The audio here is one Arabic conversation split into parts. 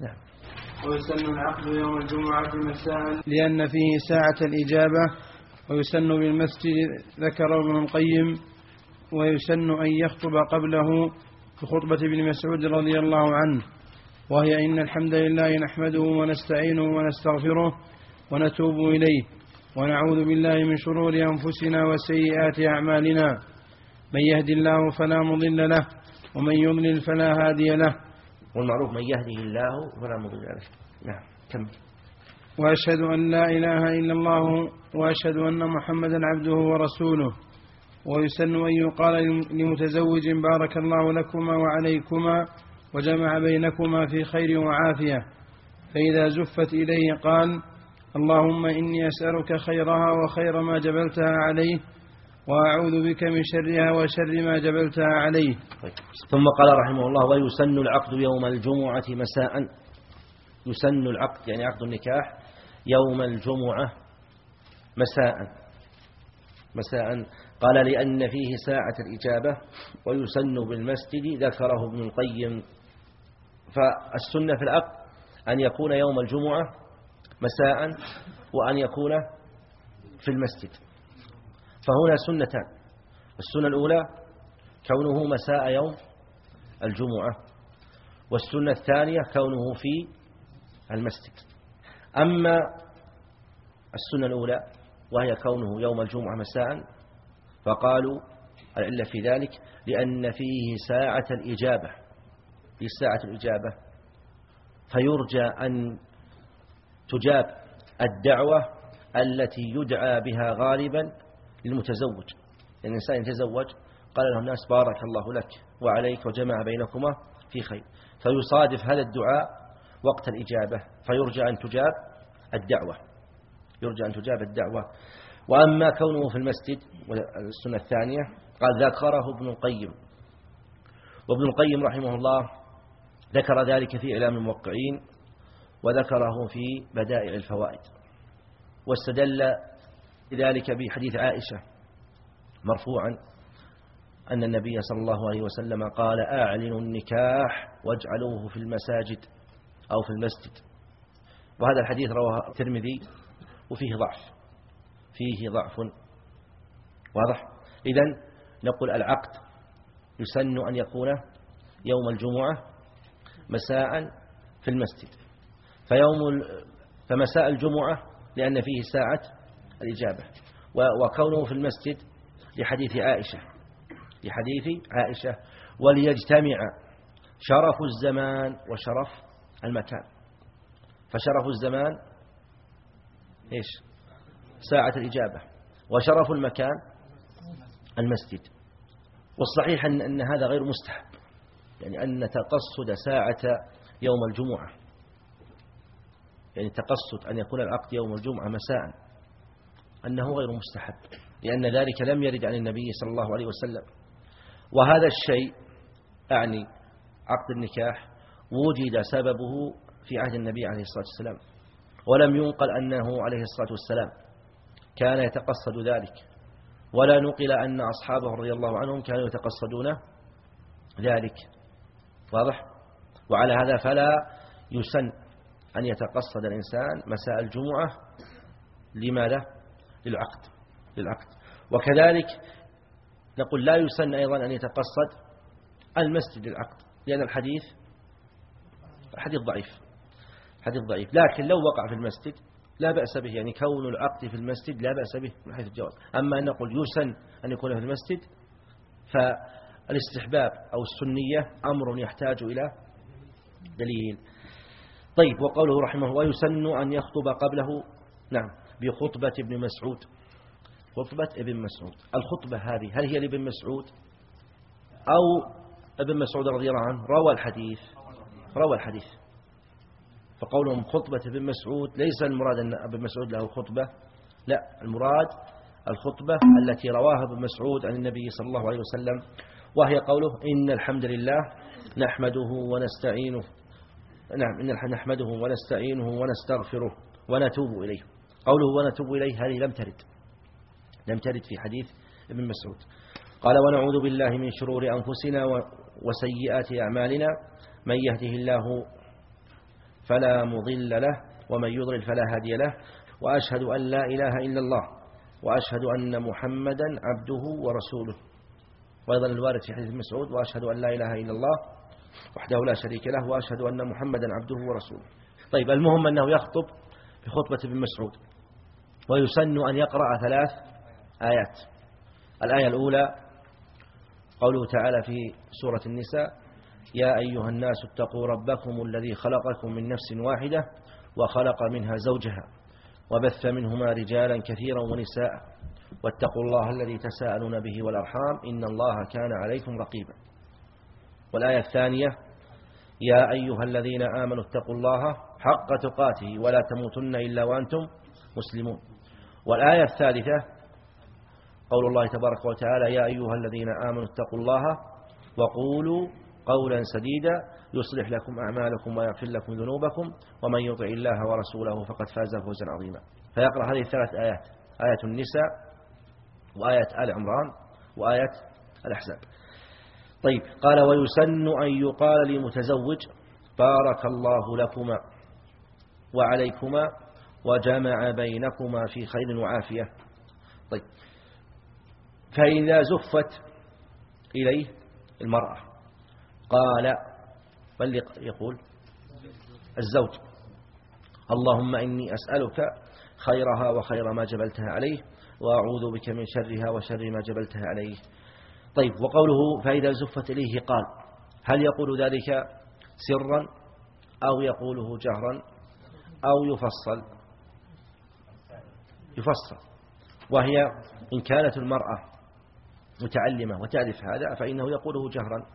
نعم. ويسن العقد يوم الجمعة مساء. لأن فيه ساعة الإجابة ويسن بالمسجد ذكر ابن القيم ويسن أن يخطب قبله بخطبة ابن مسعود رضي الله عنه. وهي إن الحمد لله نحمده ونستعينه ونستغفره ونتوب إليه ونعوذ بالله من شرور أنفسنا وسيئات أعمالنا. من يهد الله فلا مضل له ومن يضلل فلا هادي له. والمعروف من يهده الله فلا مضل له. نعم كمل. وأشهد أن لا إله إلا الله وأشهد أن محمدا عبده ورسوله. ويسن أن يقال لمتزوج بارك الله لكما وعليكما وجمع بينكما في خير وعافية. فإذا زفت إليه قال اللهم إني أسألك خيرها وخير ما جبلتها عليه وأعوذ بك من شرها وشر ما جبلتها عليه. طيب. ثم قال رحمه الله ويسن العقد يوم الجمعة مساء. يسن العقد يعني عقد النكاح يوم الجمعة مساء. مساء. قال لأن فيه ساعة الإجابة ويسن بالمسجد ذكره ابن القيم. فالسنة في العقد أن يكون يوم الجمعة مساء وأن يكون في المسجد. فهنا سنتان. السنة الأولى كونه مساء يوم الجمعة. والسنة الثانية كونه في المسجد. أما السنة الأولى وهي كونه يوم الجمعة مساء فقالوا العلة في ذلك لأن فيه ساعة الإجابة. في ساعة الإجابة. فيرجى أن تجاب الدعوة التي يدعى بها غالبا للمتزوج. يعني الإنسان يتزوج قال له الناس بارك الله لك وعليك وجمع بينكما في خير. فيصادف هذا الدعاء وقت الإجابة فيرجى أن تجاب الدعوة. يرجى أن تجاب الدعوة. وأما كونه في المسجد والسنة الثانية قال ذكره ابن القيم. وابن القيم رحمه الله ذكر ذلك في إعلام الموقعين وذكره في بدائع الفوائد. واستدل ذلك بحديث عائشة مرفوعا أن النبي صلى الله عليه وسلم قال أعلنوا النكاح واجعلوه في المساجد أو في المسجد. وهذا الحديث رواه الترمذي وفيه ضعف فيه ضعف واضح. إذا نقول العقد يسن أن يكون يوم الجمعة مساء في المسجد. فيوم فمساء الجمعة لأن فيه ساعة الإجابة. وكونه في المسجد لحديث عائشة لحديث عائشة وليجتمع شرف الزمان وشرف المكان. فشرف الزمان إيش؟ ساعة الإجابة. وشرف المكان المسجد. والصحيح أن, أن هذا غير مستحب. يعني أن تقصد ساعة يوم الجمعة. يعني تقصد أن يكون العقد يوم الجمعة مساء. أنه غير مستحب لأن ذلك لم يرد عن النبي صلى الله عليه وسلم. وهذا الشيء أعني عقد النكاح وجد سببه في عهد النبي عليه الصلاة والسلام. ولم ينقل أنه عليه الصلاة والسلام. كان يتقصد ذلك. ولا نقل أن أصحابه رضي الله عنهم كانوا يتقصدون ذلك. واضح؟ وعلى هذا فلا يسن أن يتقصد الإنسان مساء الجمعة. لماذا؟ للعقد للعقد. وكذلك نقول لا يسن أيضا أن يتقصد المسجد للعقد لأن الحديث حديث ضعيف حديث ضعيف. لكن لو وقع في المسجد لا بأس به يعني كون العقد في المسجد لا بأس به من حيث الجواز. أما أن نقول يسن أن يكون في المسجد فالاستحباب أو السنية أمر يحتاج إلى دليل. طيب وقوله رحمه ويسن أن يخطب قبله. نعم. بخطبة ابن مسعود. خطبة ابن مسعود. الخطبة هذه هل هي لابن مسعود؟ أو ابن مسعود رضي الله عنه؟ روى الحديث. روى الحديث. فقولهم خطبة ابن مسعود ليس المراد أن ابن مسعود له خطبة. لا المراد الخطبة التي رواها ابن مسعود عن النبي صلى الله عليه وسلم وهي قوله إن الحمد لله نحمده ونستعينه. نعم إن نحمده ونستعينه ونستغفره ونتوب إليه. قوله ونتوب إليه هذه لم ترد. لم ترد في حديث ابن مسعود. قال ونعوذ بالله من شرور أنفسنا وسيئات أعمالنا من يهده الله فلا مضل له ومن يضلل فلا هادي له وأشهد أن لا إله إلا الله وأشهد أن محمدا عبده ورسوله. وأيضا الوارد في حديث مسعود وأشهد أن لا إله إلا الله وحده لا شريك له وأشهد أن محمدا عبده ورسوله. طيب المهم أنه يخطب بخطبة ابن مسعود. ويسن أن يقرأ ثلاث آيات. الآية الأولى قوله تعالى في سورة النساء يا أيها الناس اتقوا ربكم الذي خلقكم من نفس واحدة وخلق منها زوجها وبث منهما رجالا كثيرا ونساء. واتقوا الله الذي تساءلون به والأرحام إن الله كان عليكم رقيبا. والآية الثانية يا أيها الذين آمنوا اتقوا الله حق تقاته ولا تموتن إلا وأنتم مسلمون. والآية الثالثة قول الله تبارك وتعالى يا أيها الذين آمنوا اتقوا الله وقولوا قولا سديدا يصلح لكم أعمالكم ويغفر لكم ذنوبكم ومن يطع الله ورسوله فقد فاز فوزا عظيما. فيقرأ هذه الثلاث آيات آية النساء وآية آل عمران وآية الأحزاب. طيب قال ويسن أن يقال لمتزوج بارك الله لكما وعليكما وجمع بينكما في خير وعافية. طيب. فإذا زفت إليه المرأة قال بل يقول الزوج. اللهم إني أسألك خيرها وخير ما جبلتها عليه وأعوذ بك من شرها وشر ما جبلتها عليه. طيب. وقوله فإذا زفت إليه قال هل يقول ذلك سرا أو يقوله جهرا أو يفصل؟ يفصل وهي إن كانت المرأة متعلمة وتعرف هذا فإنه يقوله جهرا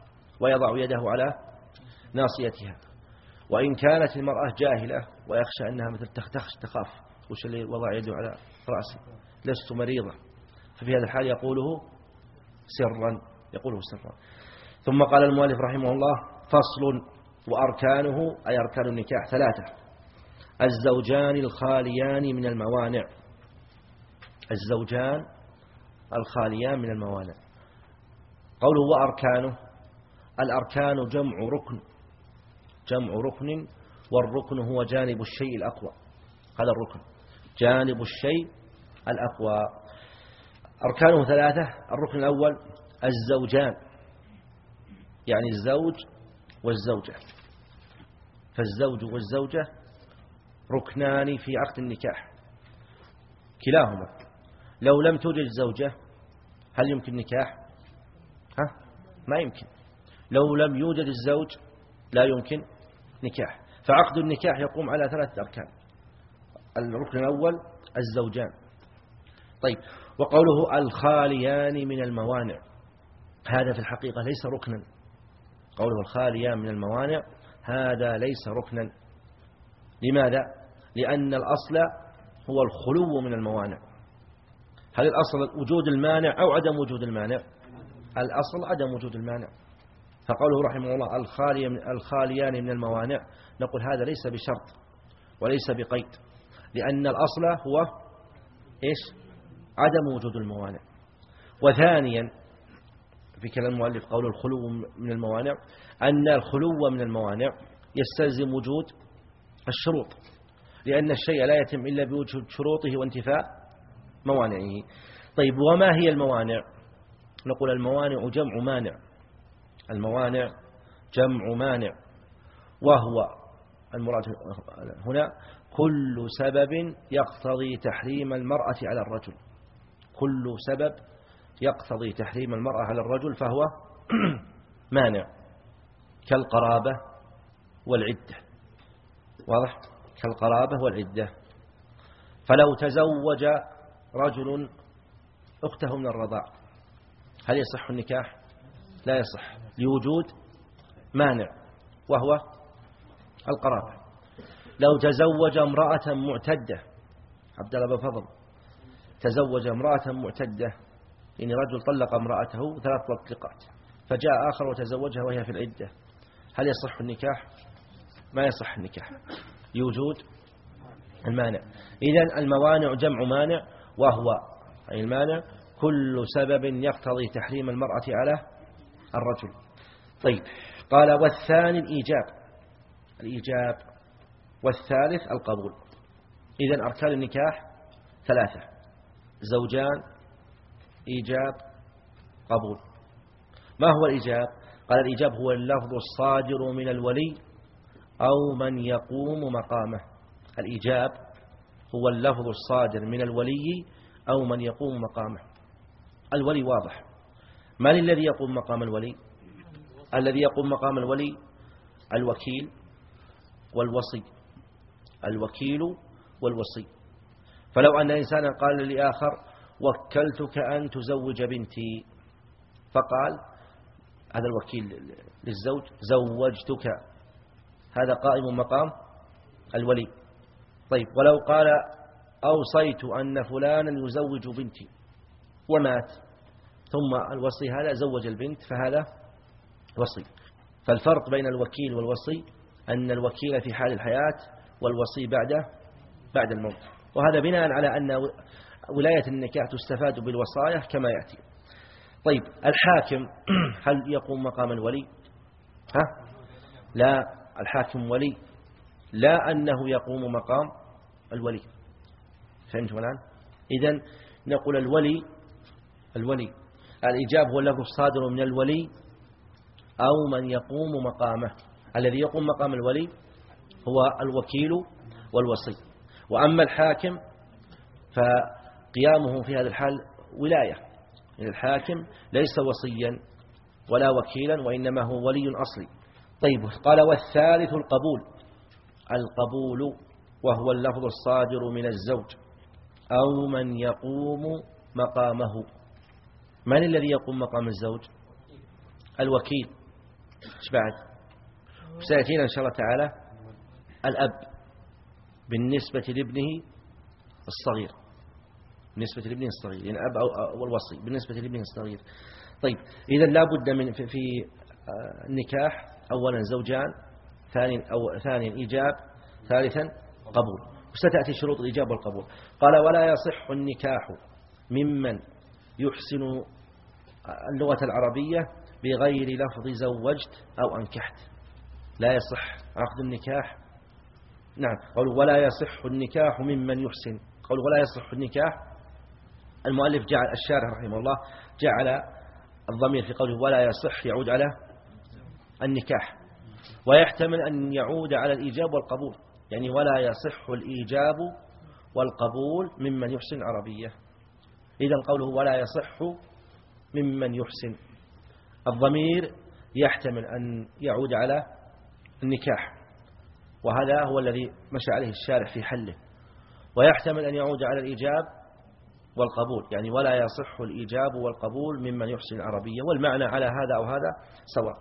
ويضع يده على ناصيتها. وإن كانت المرأة جاهلة ويخشى أنها مثل تخش تخاف وش اللي وضع يده على رأسه؟ لست مريضة. ففي هذا الحال يقوله سرا يقوله سرا. ثم قال المؤلف رحمه الله فصل وأركانه أي أركان النكاح ثلاثة الزوجان الخاليان من الموانع. الزوجان الخاليان من الموانع. قوله وأركانه الأركان جمع ركن جمع ركن والركن هو جانب الشيء الأقوى. هذا الركن جانب الشيء الأقوى. أركانه ثلاثة الركن الأول الزوجان يعني الزوج والزوجة. فالزوج والزوجة ركنان في عقد النكاح كلاهما. لو لم توجد زوجة هل يمكن نكاح؟ ها؟ ما يمكن. لو لم يوجد الزوج لا يمكن نكاح. فعقد النكاح يقوم على ثلاثة أركان. الركن الأول الزوجان. طيب وقوله الخاليان من الموانع. هذا في الحقيقة ليس ركنا. قوله الخاليان من الموانع هذا ليس ركنا. لماذا؟ لأن الأصل هو الخلو من الموانع. هل الأصل وجود المانع أو عدم وجود المانع؟ الأصل عدم وجود المانع. فقوله رحمه الله الخالي من الخاليان من الموانع نقول هذا ليس بشرط وليس بقيد لأن الأصل هو إيش؟ عدم وجود الموانع. وثانيا في كلام المؤلف قول الخلو من الموانع أن الخلو من الموانع يستلزم وجود الشروط لأن الشيء لا يتم إلا بوجود شروطه وانتفاء موانعه. طيب وما هي الموانع؟ نقول الموانع جمع مانع. الموانع جمع مانع. وهو المراد هنا كل سبب يقتضي تحريم المرأة على الرجل. كل سبب يقتضي تحريم المرأة على الرجل فهو مانع. كالقرابة والعدة. واضح؟ كالقرابة والعدة. فلو تزوج رجل أخته من الرضاع. هل يصح النكاح؟ لا يصح. لوجود مانع وهو القرابة. لو تزوج امرأة معتدة عبد الله بن فضل تزوج امرأة معتدة يعني رجل طلق امرأته ثلاث طلقات فجاء آخر وتزوجها وهي في العدة. هل يصح النكاح؟ ما يصح النكاح. لوجود المانع. إذن الموانع جمع مانع وهو أي المانع كل سبب يقتضي تحريم المرأة على الرجل. طيب قال والثاني الإيجاب. الإيجاب. والثالث القبول. إذا أركان النكاح ثلاثة زوجان إيجاب قبول. ما هو الإيجاب؟ قال الإيجاب هو اللفظ الصادر من الولي أو من يقوم مقامه. الإيجاب هو اللفظ الصادر من الولي أو من يقوم مقامه. الولي واضح. من الذي يقوم مقام الولي؟ الذي يقوم مقام الولي الوكيل والوصي. الوكيل والوصي. فلو أن إنسانا قال لآخر وكلتك أن تزوج بنتي. فقال هذا الوكيل للزوج زوجتك. هذا قائم مقام الولي. طيب ولو قال أوصيت أن فلانا يزوج بنتي ومات ثم الوصي هذا زوج البنت فهذا وصي. فالفرق بين الوكيل والوصي أن الوكيل في حال الحياة والوصي بعد بعد الموت. وهذا بناء على أن ولاية النكاح تستفاد بالوصايا كما يأتي. طيب الحاكم هل يقوم مقام الولي؟ ها؟ لا الحاكم ولي. لا أنه يقوم مقام الولي. فهمتم الآن؟ إذن نقول الولي الولي. الإجاب هو اللفظ الصادر من الولي أو من يقوم مقامه. الذي يقوم مقام الولي هو الوكيل والوصي. وأما الحاكم فقيامه في هذا الحال ولاية. الحاكم ليس وصيا ولا وكيلا وإنما هو ولي أصلي. طيب قال والثالث القبول. القبول وهو اللفظ الصادر من الزوج أو من يقوم مقامه. من الذي يقوم مقام الزوج؟ الوكيل. إيش بعد؟ سيأتينا إن شاء الله تعالى الأب بالنسبة لابنه الصغير. بالنسبة لابنه الصغير يعني أب أو الوصي بالنسبة لابنه الصغير. طيب إذا لا بد من في النكاح أولا زوجان ثانيا أو ثانيا إيجاب ثالثا قبول. وستأتي شروط الإيجاب والقبول. قال ولا يصح النكاح ممن يحسن اللغة العربية بغير لفظ زوجت أو أنكحت. لا يصح عقد النكاح. نعم. قالوا ولا يصح النكاح ممن يحسن. قالوا ولا يصح النكاح. المؤلف جعل الشارح رحمه الله جعل الضمير في قوله ولا يصح يعود على النكاح. ويحتمل أن يعود على الإيجاب والقبول. يعني ولا يصح الإيجاب والقبول ممن يحسن عربية. إذا قوله ولا يصح ممن يحسن. الضمير يحتمل أن يعود على النكاح. وهذا هو الذي مشى عليه الشارع في حله. ويحتمل أن يعود على الإيجاب والقبول. يعني ولا يصح الإيجاب والقبول ممن يحسن العربية والمعنى على هذا أو هذا سواء.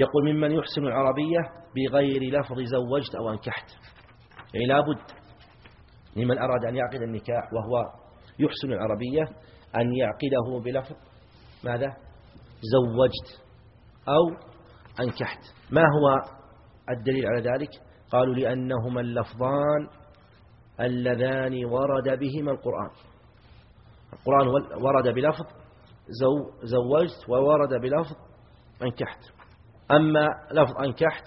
يقول ممن يحسن العربية بغير لفظ زوجت أو أنكحت. يعني لابد لمن أراد أن يعقد النكاح وهو يحسن العربية أن يعقده بلفظ ماذا؟ زوجت أو أنكحت. ما هو الدليل على ذلك؟ قالوا لأنهما اللفظان اللذان ورد بهما القرآن. القرآن ورد بلفظ زو زوجت وورد بلفظ أنكحت. أما لفظ أنكحت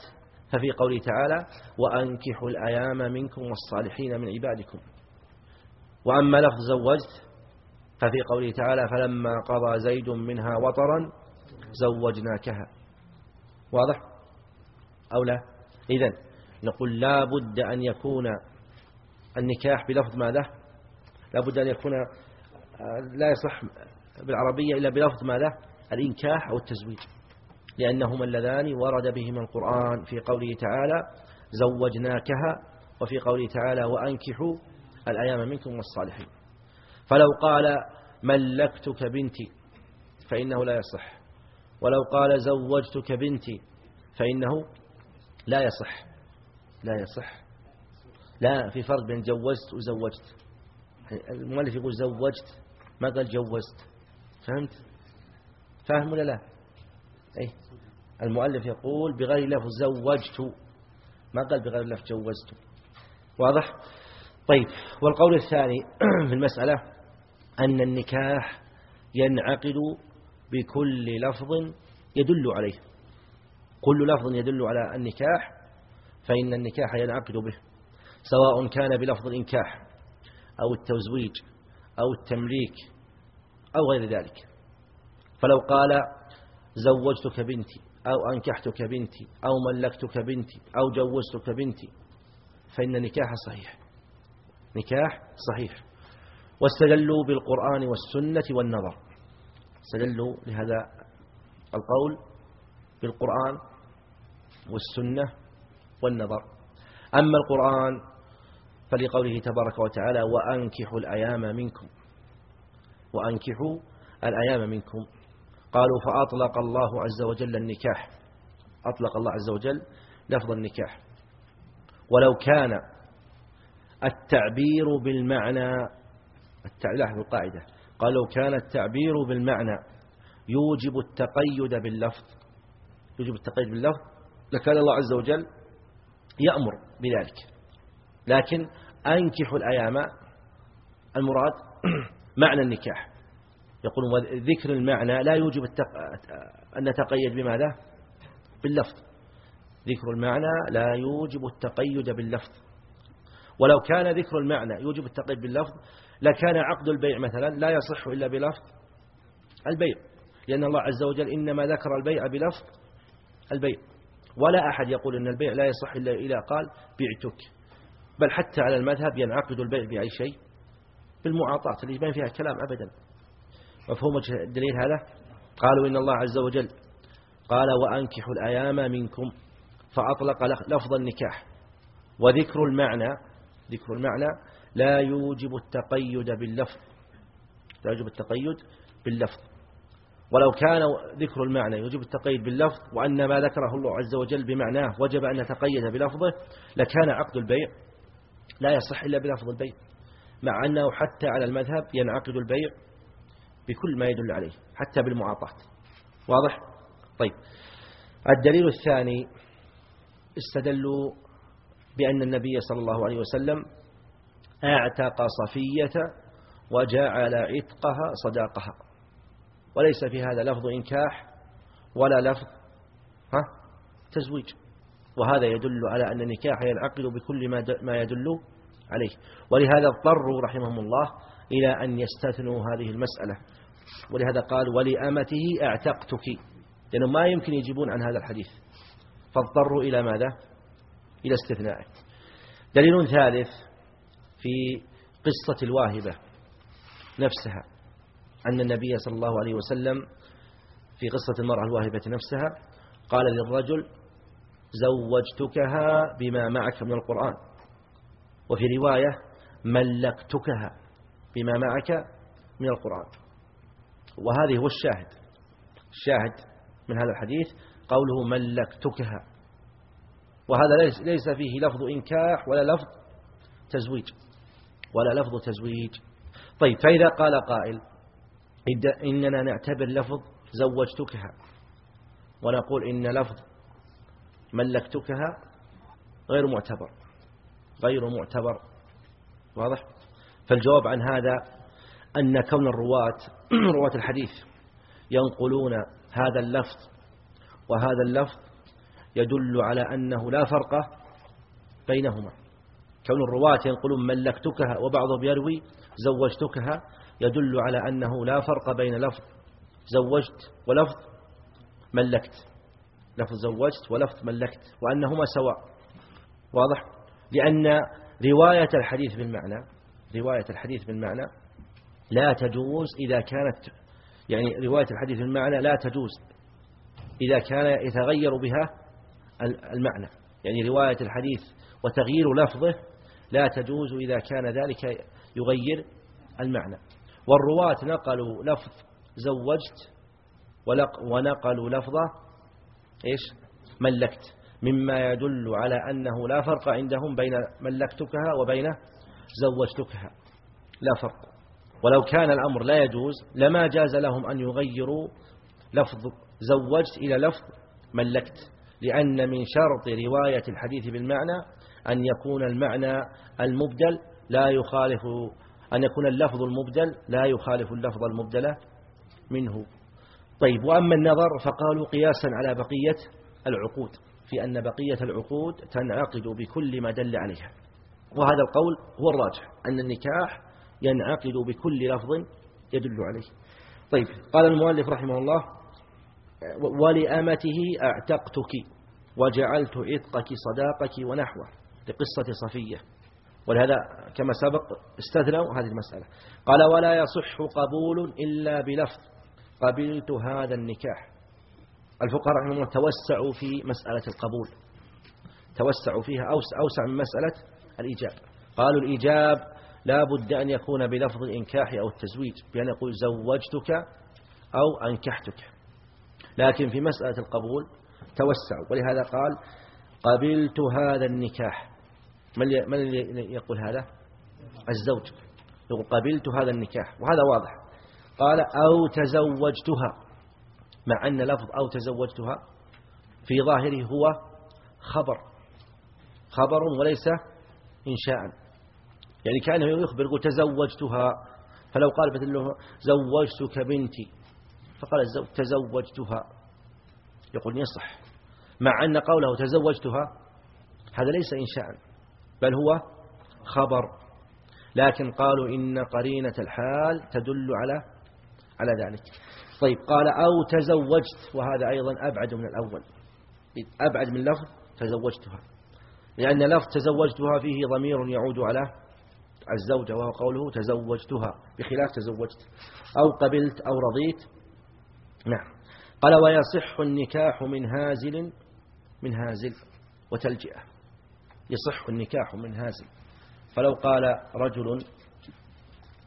ففي قوله تعالى وأنكحوا الأيام منكم والصالحين من عبادكم. وأما لفظ زوجت ففي قوله تعالى فلما قضى زيد منها وطرا زوجناكها. واضح؟ أو لا؟ إذن نقول لا بد أن يكون النكاح بلفظ ماذا؟ لا بد أن يكون لا يصح بالعربية إلا بلفظ ماذا؟ الإنكاح أو التزويج. لأنهما اللذان ورد بهما القرآن في قوله تعالى زوجناكها وفي قوله تعالى وأنكحوا الأيام منكم والصالحين. فلو قال ملكتك بنتي فإنه لا يصح. ولو قال زوجتك بنتي فإنه لا يصح. لا يصح. لا في فرق بين جوزت وزوجت. المؤلف يقول زوجت ما قال جوزت. فهمت؟ فاهم ولا لا؟ أي المؤلف يقول بغير لفظ زوجت. ما قال بغير لفظ جوزت. واضح؟ طيب والقول الثاني في المسألة أن النكاح ينعقد بكل لفظ يدل عليه. كل لفظ يدل على النكاح فإن النكاح ينعقد به سواء كان بلفظ الإنكاح أو التزويج أو التمليك أو غير ذلك. فلو قال زوجتك بنتي أو أنكحتك بنتي أو ملكتك بنتي أو جوزتك بنتي فإن نكاح صحيح. نكاح صحيح. واستدلوا بالقرآن والسنة والنظر. استدلوا لهذا القول بالقرآن والسنة والنظر. أما القرآن فلقوله تبارك وتعالى وأنكحوا الأيام منكم. وأنكحوا الأيام منكم. قالوا فأطلق الله عز وجل النكاح. أطلق الله عز وجل لفظ النكاح. ولو كان التعبير بالمعنى لاحظوا القاعدة. قال لو كان التعبير بالمعنى يوجب التقيد باللفظ يوجب التقيد باللفظ لكان الله عز وجل يأمر بذلك. لكن أنكحوا الأيام المراد معنى النكاح. يقولون ذكر المعنى لا يوجب أن نتقيد بماذا؟ باللفظ. ذكر المعنى لا يوجب التقيد باللفظ. ولو كان ذكر المعنى يوجب التقيد باللفظ لكان عقد البيع مثلا لا يصح إلا بلفظ البيع. لأن الله عز وجل إنما ذكر البيع بلفظ البيع. ولا أحد يقول أن البيع لا يصح إلا إذا قال بعتك بل حتى على المذهب ينعقد البيع بأي شيء بالمعاطاة اللي يبين فيها كلام أبدا. مفهوم الدليل هذا؟ قالوا إن الله عز وجل قال وأنكحوا الأيام منكم فأطلق لفظ النكاح وذكر المعنى ذكر المعنى لا يوجب التقيد باللفظ لا يوجب التقيد باللفظ. ولو كان ذكر المعنى يوجب التقيد باللفظ وأن ما ذكره الله عز وجل بمعناه وجب أن نتقيد بلفظه لكان عقد البيع لا يصح إلا بلفظ البيع مع أنه حتى على المذهب ينعقد البيع بكل ما يدل عليه حتى بالمعاطاة. واضح؟ طيب. الدليل الثاني استدلوا بأن النبي صلى الله عليه وسلم أعتق صفية وجعل عتقها صداقها. وليس في هذا لفظ إنكاح ولا لفظ ها؟ تزويج. وهذا يدل على أن النكاح ينعقد بكل ما يدل عليه. ولهذا اضطروا رحمهم الله إلى أن يستثنوا هذه المسألة. ولهذا قال ولأمته اعتقتك. لأنه ما يمكن يجيبون عن هذا الحديث. فاضطروا إلى ماذا؟ إلى استثنائه. دليل ثالث في قصة الواهبة نفسها. أن النبي صلى الله عليه وسلم في قصة المرأة الواهبة نفسها قال للرجل زوجتكها بما معك من القرآن. وفي رواية ملكتكها بما معك من القرآن. وهذه هو الشاهد. الشاهد من هذا الحديث قوله ملكتكها. وهذا ليس فيه لفظ إنكاح ولا لفظ تزويج. ولا لفظ تزويج. طيب فإذا قال قائل إننا نعتبر لفظ زوجتكها. ونقول إن لفظ ملكتكها غير معتبر. غير معتبر. واضح؟ فالجواب عن هذا أن كون الرواة رواة الحديث ينقلون هذا اللفظ وهذا اللفظ يدل على أنه لا فرق بينهما. كون الرواة ينقلون ملكتكها وبعضهم يروي زوجتكها يدل على أنه لا فرق بين لفظ زوجت ولفظ ملكت. لفظ زوجت ولفظ ملكت وأنهما سواء. واضح؟ لأن رواية الحديث بالمعنى رواية الحديث بالمعنى لا تجوز إذا كانت يعني رواية الحديث بالمعنى لا تجوز إذا كان يتغير بها المعنى. يعني رواية الحديث وتغيير لفظه لا تجوز إذا كان ذلك يغير المعنى. والرواة نقلوا لفظ زوجت ونقلوا لفظة إيش؟ ملكت. مما يدل على أنه لا فرق عندهم بين ملكتكها وبين زوجتكها. لا فرق. ولو كان الأمر لا يجوز لما جاز لهم أن يغيروا لفظ زوجت إلى لفظ ملكت لأن من شرط رواية الحديث بالمعنى أن يكون المعنى المبدل لا يخالف أن يكون اللفظ المبدل لا يخالف اللفظ المبدل منه. طيب وأما النظر فقالوا قياسا على بقية العقود في أن بقية العقود تنعقد بكل ما دل عليها. وهذا القول هو الراجح أن النكاح ينعقد بكل لفظ يدل عليه. طيب قال المؤلف رحمه الله ولأمته أعتقتك وجعلت عتقك صداقك ونحوه لقصة صفية. ولهذا كما سبق استثنوا هذه المسألة. قال ولا يصح قبول إلا بلفظ قبلت هذا النكاح. الفقهاء رحمه الله توسعوا في مسألة القبول. توسعوا فيها أوسع من مسألة الإيجاب. قالوا الإيجاب لا بد أن يكون بلفظ الإنكاح أو التزويج بأن يقول زوجتك أو أنكحتك. لكن في مسألة القبول توسعوا ولهذا قال قبلت هذا النكاح. من يقول هذا؟ الزوج. يقول قبلت هذا النكاح. وهذا واضح. قال أو تزوجتها. مع أن لفظ أو تزوجتها في ظاهره هو خبر. خبر وليس إنشاء. يعني كأنه يخبر يقول تزوجتها. فلو قال مثل له زوجتك بنتي فقال الزوج تزوجتها. يقول يصح. مع أن قوله تزوجتها هذا ليس إنشاء بل هو خبر. لكن قالوا إن قرينة الحال تدل على على ذلك. طيب قال أو تزوجت وهذا أيضا أبعد من الأول. أبعد من لفظ تزوجتها. لأن لفظ تزوجتها فيه ضمير يعود على الزوجة وهو قوله تزوجتها بخلاف تزوجت. أو قبلت أو رضيت. نعم. قال ويصح النكاح من هازل من هازل وتلجئة. يصح النكاح من هازل. فلو قال رجل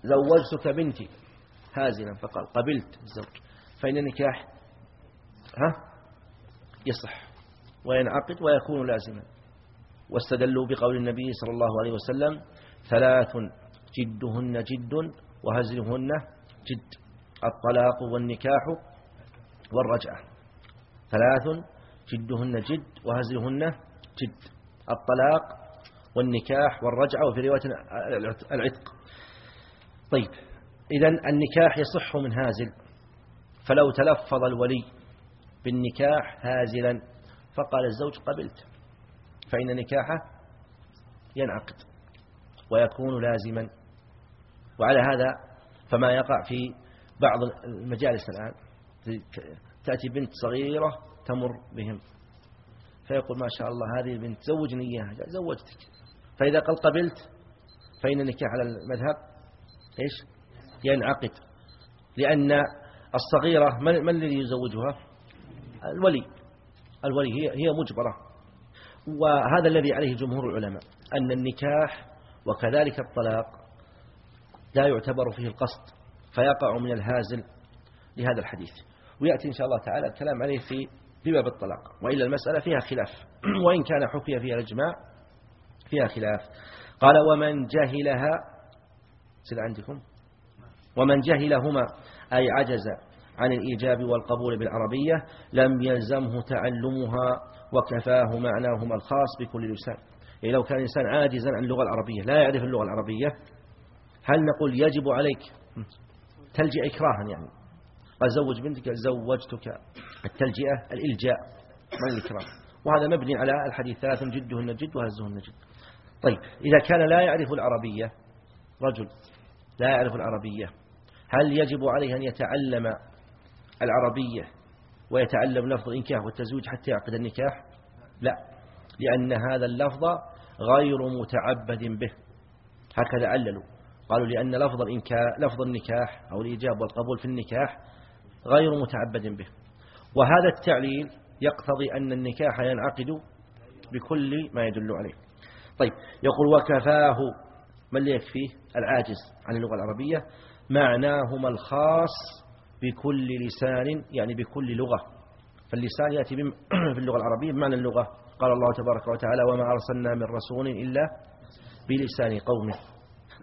زوجتك بنتي هازلا فقال قبلت الزوج. فإن النكاح ها؟ يصح. وينعقد ويكون لازما. واستدلوا بقول النبي صلى الله عليه وسلم ثلاث جدهن جد وهزلهن جد الطلاق والنكاح والرجعة. ثلاث جدهن جد وهزلهن جد الطلاق والنكاح والرجعة وفي رواية العتق. طيب إذا النكاح يصح من هازل. فلو تلفظ الولي بالنكاح هازلا فقال الزوج قبلت فإن نكاحه ينعقد. ويكون لازما. وعلى هذا فما يقع في بعض المجالس الآن. تأتي بنت صغيرة تمر بهم. فيقول ما شاء الله هذه البنت زوجني إياها. زوجتك. فإذا قال قبلت فإن النكاح على المذهب إيش؟ ينعقد. لأن الصغيرة من, من الذي يزوجها؟ الولي. الولي هي, هي مجبرة. وهذا الذي عليه جمهور العلماء أن النكاح وكذلك الطلاق لا يعتبر فيه القصد فيقع من الهازل لهذا الحديث. ويأتي إن شاء الله تعالى الكلام عليه في في باب الطلاق وإلا المسألة فيها خلاف. وإن كان حكي فيها الإجماع فيها خلاف. قال ومن جهلها سل عندكم؟ ومن جهلهما أي عجز عن الإيجاب والقبول بالعربية لم يلزمه تعلمها وكفاه معناهما الخاص بكل لسان. يعني لو كان الإنسان عاجزا عن اللغة العربية لا يعرف اللغة العربية هل نقول يجب عليك تلجئ إكراها يعني؟ أزوج بنتك زوجتك التلجئة الإلجاء من الإكراه؟ وهذا مبني على الحديث ثلاث جدهن جد وهزهن جد. طيب إذا كان لا يعرف العربية رجل لا يعرف العربية هل يجب عليه أن يتعلم العربية ويتعلم لفظ الإنكاح والتزويج حتى يعقد النكاح؟ لا. لأن هذا اللفظ غير متعبد به. هكذا عللوا. قالوا لأن لفظ الإنكاح لفظ النكاح أو الإيجاب والقبول في النكاح غير متعبد به. وهذا التعليل يقتضي أن النكاح ينعقد بكل ما يدل عليه. طيب يقول وكفاه من اللي يكفيه؟ العاجز عن اللغة العربية. معناهما الخاص بكل لسان يعني بكل لغة. فاللسان يأتي في اللغة العربية بمعنى اللغة. قال الله تبارك وتعالى وما أرسلنا من رسول إلا بلسان قومه.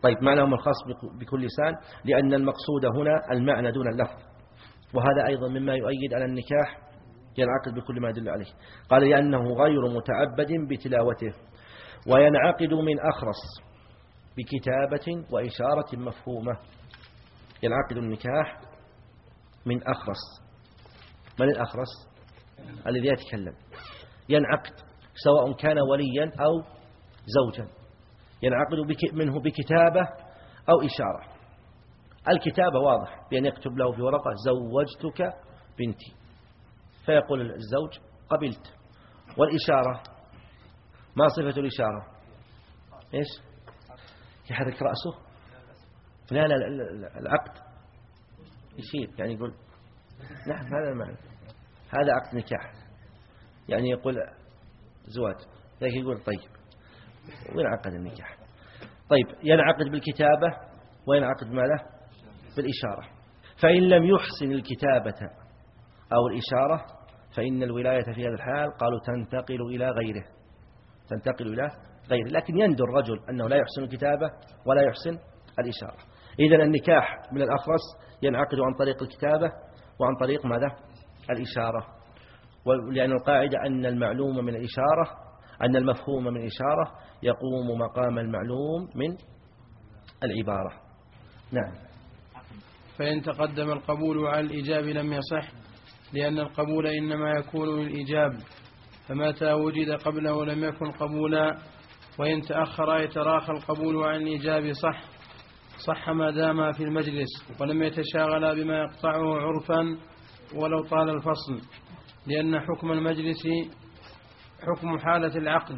طيب معناهما الخاص بكل لسان؟ لأن المقصود هنا المعنى دون اللفظ. وهذا أيضا مما يؤيد على النكاح ينعقد بكل ما يدل عليه. قال لأنه غير متعبد بتلاوته وينعقد من أخرس بكتابة وإشارة مفهومة. ينعقد النكاح من أخرس. من الأخرس؟ الذي يتكلم. ينعقد سواء كان وليا أو زوجا. ينعقد منه بكتابة أو إشارة. الكتابة واضح بأن يكتب له في ورقة زوجتك بنتي. فيقول الزوج قبلت. والإشارة ما صفة الإشارة؟ إيش؟ يحرك رأسه؟ لا لا, لا العقد. يشير يعني يقول نعم هذا المعنى هذا عقد نكاح. يعني يقول زواج لكن يقول طيب وينعقد النكاح طيب ينعقد بالكتابة وينعقد ماذا؟ بالإشارة. فإن لم يحسن الكتابة أو الإشارة فإن الولاية في هذا الحال قالوا تنتقل إلى غيره. تنتقل إلى غيره. لكن يندر الرجل أنه لا يحسن الكتابة ولا يحسن الإشارة. إذا النكاح من الأخرس ينعقد عن طريق الكتابة وعن طريق ماذا؟ الإشارة. لأن القاعدة أن المعلوم من الإشارة أن المفهوم من الإشارة يقوم مقام المعلوم من العبارة. نعم. فإن تقدم القبول على الإيجاب لم يصح لأن القبول إنما يكون للإيجاب فمتى وجد قبله لم يكن قبولا وإن تأخر يتراخى القبول عن الإيجاب صح صح ما دام في المجلس ولم يتشاغلا بما يقطعه عرفا ولو طال الفصل. لأن حكم المجلس حكم حالة العقد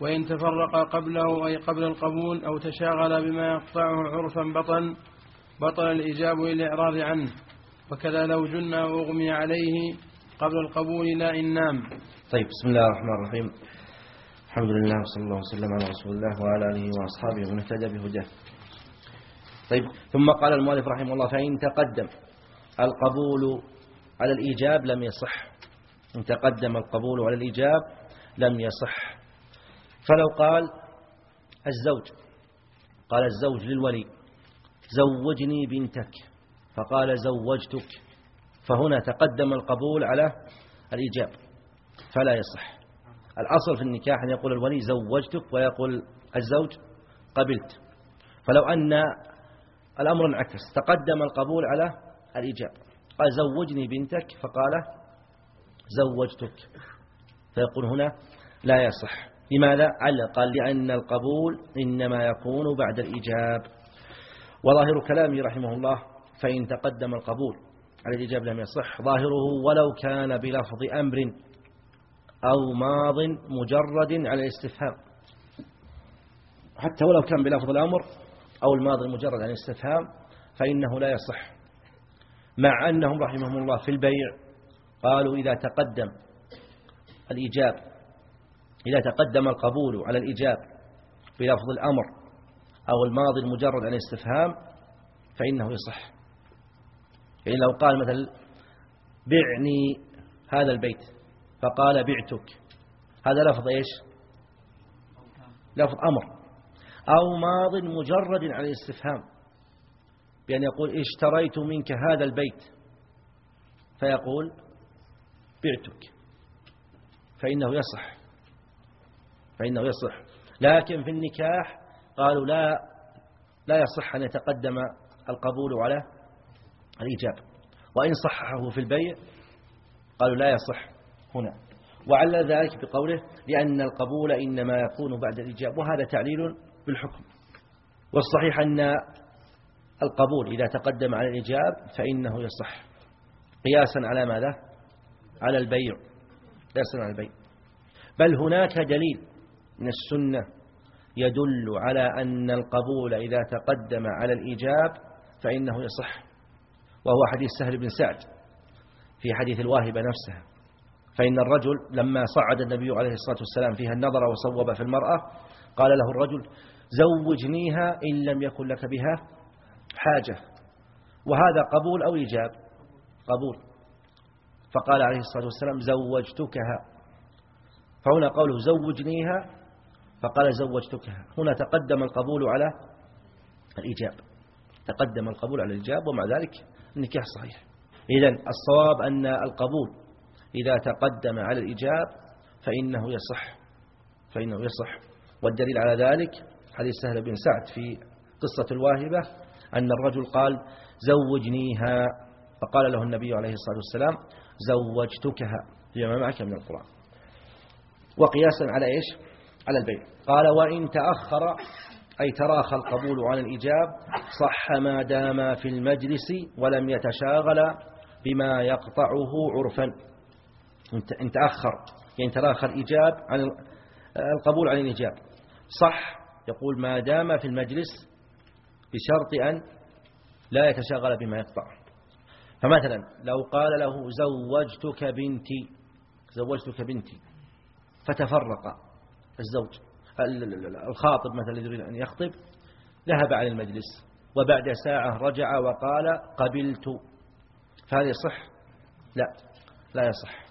وإن تفرق قبله أي قبل القبول أو تشاغل بما يقطعه عرفا بطن بطل الإجاب للإعراض عنه. وكذا لو جن أو أغمي عليه قبل القبول لا إن نام طيب بسم الله الرحمن الرحيم. الحمد لله وصلى الله وسلم على رسول الله وعلى آله وأصحابه ومن اهتدى بهداه. طيب ثم قال المؤلف رحمه الله فإن تقدم القبول على الإيجاب لم يصح. إن تقدم القبول على الإيجاب لم يصح. فلو قال الزوج قال الزوج للولي زوجني بنتك فقال زوجتك. فهنا تقدم القبول على الإيجاب فلا يصح. الأصل في النكاح أن يقول الولي زوجتك ويقول الزوج قبلت. فلو أن الأمر انعكس تقدم القبول على الإيجاب. قال زوجني بنتك فقال زوجتك. فيقول هنا لا يصح. لماذا؟ علق قال لأن القبول إنما يكون بعد الإيجاب. وظاهر كلامه رحمه الله فإن تقدم القبول على الإجابة لم يصح ظاهره ولو كان بلفظ أمر أو ماض مجرد على الاستفهام. حتى ولو كان بلفظ الأمر أو الماضي المجرد عن الاستفهام فإنه لا يصح. مع أنهم رحمهم الله في البيع قالوا إذا تقدم الإيجاب إذا تقدم القبول على الإيجاب بلفظ الأمر أو الماضي المجرد عن الاستفهام فإنه يصح. يعني لو قال مثلا بعني هذا البيت فقال بعتك هذا لفظ إيش؟ لفظ أمر. أو ماض مجرد عن الاستفهام بأن يقول اشتريت منك هذا البيت فيقول بعتك. فإنه يصح. فإنه يصح. لكن في النكاح قالوا لا لا يصح أن يتقدم القبول على الإيجاب. وإن صححه في البيع قالوا لا يصح هنا. وعلى ذلك بقوله لأن القبول إنما يكون بعد الإيجاب. وهذا تعليل بالحكم. والصحيح أن القبول إذا تقدم على الإيجاب فإنه يصح. قياسا على ماذا؟ على البيع. قياسا على البيع. بل هناك دليل من السنة يدل على أن القبول إذا تقدم على الإيجاب فإنه يصح. وهو حديث سهل بن سعد في حديث الواهبة نفسها فإن الرجل لما صعد النبي عليه الصلاة والسلام فيها النظر وصوب في المرأة قال له الرجل زوجنيها إن لم يكن لك بها حاجة. وهذا قبول أو إيجاب؟ قبول. فقال عليه الصلاة والسلام زوجتكها. فهنا قوله زوجنيها فقال زوجتكها. هنا تقدم القبول على الإيجاب. تقدم القبول على الإيجاب ومع ذلك النكاح صحيح. إذا الصواب أن القبول إذا تقدم على الإيجاب فإنه يصح فإنه يصح. والدليل على ذلك حديث سهل بن سعد في قصة الواهبة أن الرجل قال زوجنيها. فقال له النبي عليه الصلاة والسلام زوجتكها. لما معك من القرآن. وقياسا على إيش؟ على البيع. قال وإن تأخر أي تراخى القبول عن الإجاب صح ما دام في المجلس ولم يتشاغل بما يقطعه عرفا. إن تأخر يعني تراخى الإجاب عن القبول عن الإجاب صح يقول ما دام في المجلس بشرط أن لا يتشاغل بما يقطعه. فمثلا لو قال له زوجتك بنتي زوجتك بنتي فتفرق الزوج الخاطب مثلا الذي يريد أن يخطب ذهب عن المجلس وبعد ساعة رجع وقال قبلت. فهل يصح؟ لا لا يصح.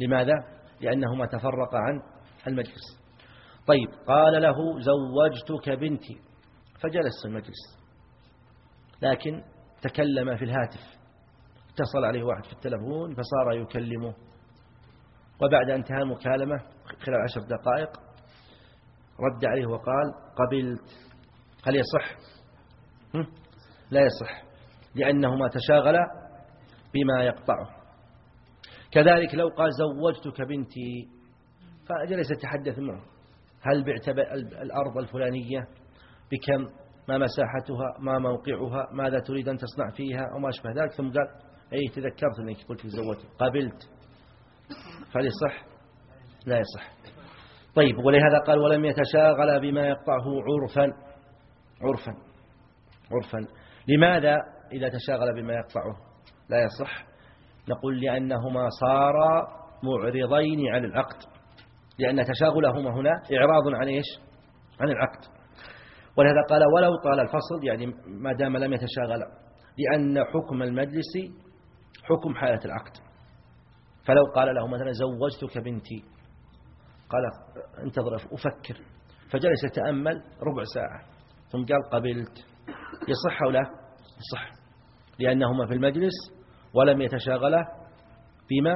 لماذا؟ لأنهما تفرق عن المجلس. طيب قال له زوجتك بنتي فجلس في المجلس لكن تكلم في الهاتف. اتصل عليه واحد في التلفون فصار يكلمه. وبعد انتهاء المكالمة خلال عشر دقائق رد عليه وقال قبلت. هل يصح؟ لا يصح لأنهما تشاغلا بما يقطعه. كذلك لو قال زوجتك بنتي فجلس يتحدث معه. هل بعت الأرض الفلانية؟ بكم؟ ما مساحتها؟ ما موقعها؟ ماذا تريد أن تصنع فيها؟ وما أشبه ذلك؟ ثم قال أي تذكرت أنك قلت زوجتك قبلت فهل يصح؟ لا يصح. طيب ولهذا قال ولم يتشاغل بما يقطعه عرفا. عرفا. عرفا. لماذا إذا تشاغل بما يقطعه؟ لا يصح. نقول لأنهما صارا معرضين عن العقد. لأن تشاغلهما هنا إعراض عن إيش؟ عن العقد. ولهذا قال ولو طال الفصل يعني ما دام لم يتشاغل لأن حكم المجلس حكم حالة العقد. فلو قال له مثلا زوجتك بنتي قال انتظر أفكر. فجلس يتأمل ربع ساعة. ثم قال قبلت. يصح أو لا؟ يصح. لأنهما في المجلس ولم يتشاغلا بما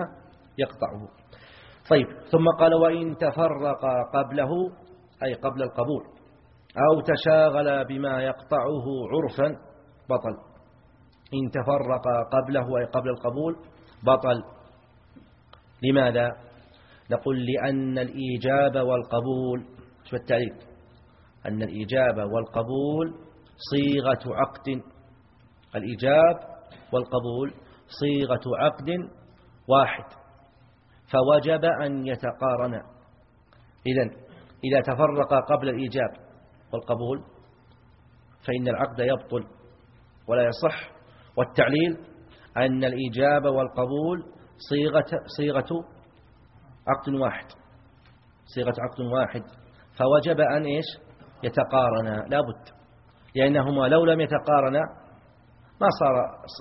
يقطعه. طيب ثم قال وإن تفرق قبله أي قبل القبول أو تشاغل بما يقطعه عرفا بطل. إن تفرق قبله أي قبل القبول بطل. لماذا؟ نقول لأن الإيجاب والقبول شو التعريف؟ أن الإيجاب والقبول صيغة عقد. الإيجاب والقبول صيغة عقد واحد. فوجب أن يتقارنا إذن إذا تفرق قبل الإيجاب والقبول فإن العقد يبطل ولا يصح والتعليل أن الإيجاب والقبول صيغة, صيغة عقد واحد. صيغة عقد واحد. فوجب أن إيش؟ يتقارنا. لابد لأنهما لو لم يتقارنا ما صار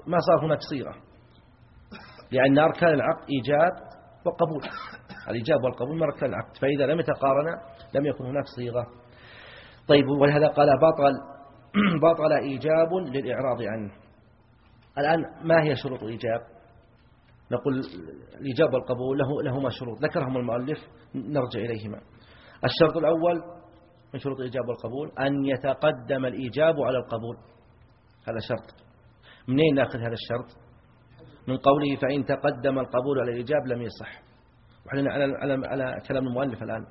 ما صار هناك صيغة. لأن أركان العقد إيجاب وقبول. الإيجاب والقبول من أركان العقد. فإذا لم يتقارنا لم يكن هناك صيغة. طيب ولهذا قال بطل بطل إيجاب للإعراض عنه. الآن ما هي شروط الإيجاب؟ نقول الإجابة والقبول له لهما شروط. ذكرهم المؤلف نرجع إليهما. الشرط الأول من شروط الإجابة والقبول أن يتقدم الإجاب على القبول. هذا شرط. منين نأخذ هذا الشرط؟ من قوله فإن تقدم القبول على الإجاب لم يصح. وحنا على, على, على كلام المؤلف الآن.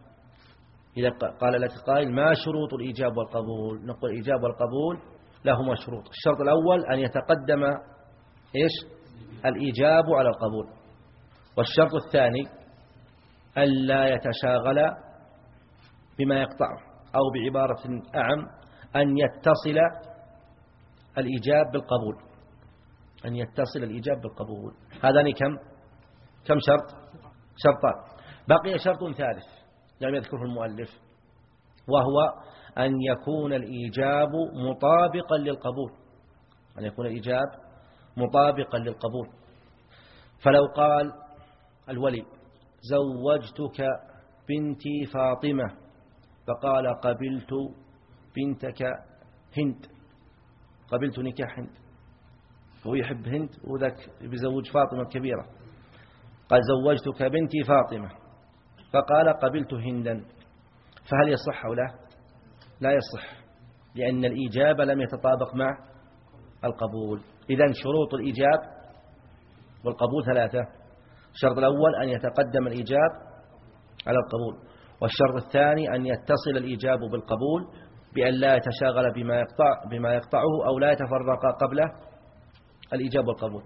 إذا قال لك قائل ما شروط الإجاب والقبول؟ نقول الإجاب والقبول لهما شروط. الشرط الأول أن يتقدم إيش؟ الإيجاب على القبول. والشرط الثاني ألا يتشاغل بما يقطعه أو بعبارة أعم أن يتصل الإيجاب بالقبول. أن يتصل الإيجاب بالقبول. هذان كم؟ كم شرط؟ شرطان. بقي شرط ثالث لم يذكره المؤلف وهو أن يكون الإيجاب مطابقا للقبول. أن يكون الإيجاب مطابقا للقبول. فلو قال الولي زوجتك بنتي فاطمة فقال قبلت بنتك هند. قبلت نكاح هند. هو يحب هند وذاك بيزوج فاطمة الكبيرة. قال زوجتك بنتي فاطمة. فقال قبلت هندا. فهل يصح أو لا؟ لا يصح لأن الإجابة لم يتطابق مع القبول. إذا شروط الإيجاب والقبول ثلاثة. الشرط الأول أن يتقدم الإيجاب على القبول والشرط الثاني أن يتصل الإيجاب بالقبول بأن لا يتشاغل بما يقطع بما يقطعه أو لا يتفرق قبل الإيجاب والقبول.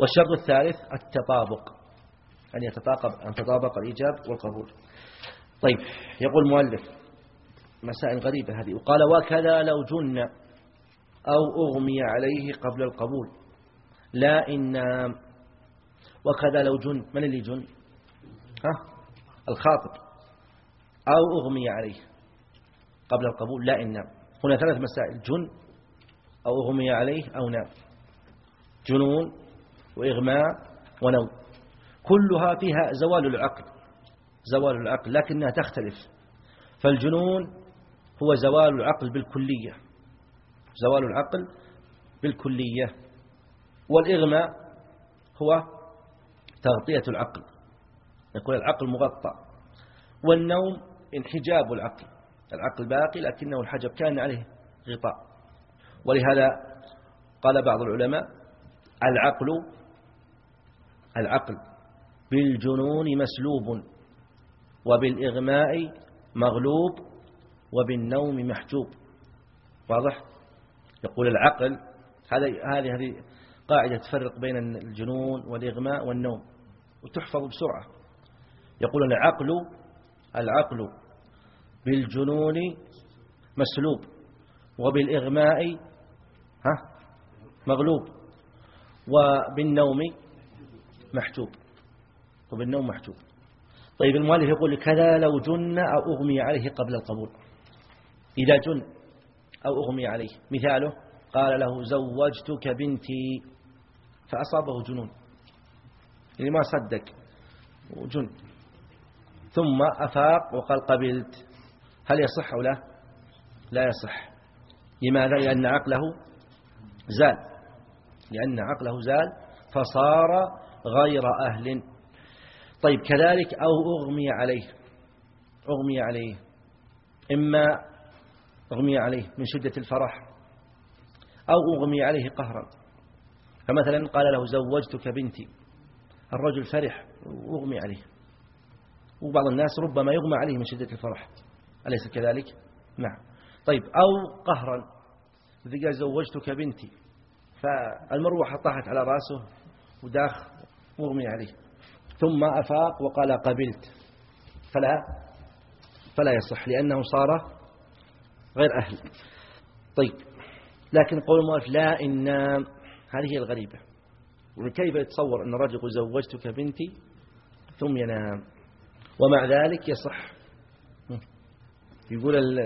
والشرط الثالث التطابق أن يتطابق أن تطابق الإيجاب والقبول. طيب يقول المؤلف مسائل غريبة هذه. وقال وكذا لو جن أو أغمي عليه قبل القبول. لا إن وكذا لو جن. من اللي جن؟ ها؟ الخاطب. أو أغمي عليه قبل القبول. لا إن. نام هنا ثلاث مسائل. جن أو أغمي عليه أو نام جنون وإغماء ونوم. كلها فيها زوال العقل. زوال العقل لكنها تختلف. فالجنون هو زوال العقل بالكلية. زوال العقل بالكلية. والإغماء هو تغطية العقل. يقول العقل مغطى. والنوم انحجاب العقل. العقل باقي لكنه الحجب كان عليه غطاء. ولهذا قال بعض العلماء العقل العقل بالجنون مسلوب وبالإغماء مغلوب وبالنوم محجوب. واضح؟ يقول العقل هذه هذه قاعدة تفرق بين الجنون والإغماء والنوم وتحفظ بسرعة. يقول العقل العقل بالجنون مسلوب وبالإغماء ها؟ مغلوب وبالنوم محجوب. وبالنوم محجوب. طيب المؤلف يقول كذا لو جن أو أغمي عليه قبل القبول. إذا جن أو أغمي عليه. مثاله قال له زوجتك بنتي. فأصابه جنون. يعني ما صدق. وجن ثم أفاق وقال قبلت. هل يصح أو لا؟ لا يصح. لماذا؟ لأن عقله زال. لأن عقله زال فصار غير أهل. طيب كذلك أو أغمي عليه. أغمي عليه. إما أغمي عليه من شدة الفرح أو أغمي عليه قهرا. فمثلا قال له زوجتك بنتي. الرجل فرح وأغمي عليه. وبعض الناس ربما يغمى عليه من شدة الفرح. أليس كذلك؟ نعم. طيب أو قهرا. إذا قال زوجتك بنتي. فالمروحة طاحت على رأسه وداخ مغمي عليه. ثم أفاق وقال قبلت. فلا فلا يصح لأنه صار غير أهل. طيب لكن قول المؤلف لا إن هذه هي الغريبة. كيف يتصور أن الرجل زوجتك بنتي ثم ينام؟ ومع ذلك يصح. يقول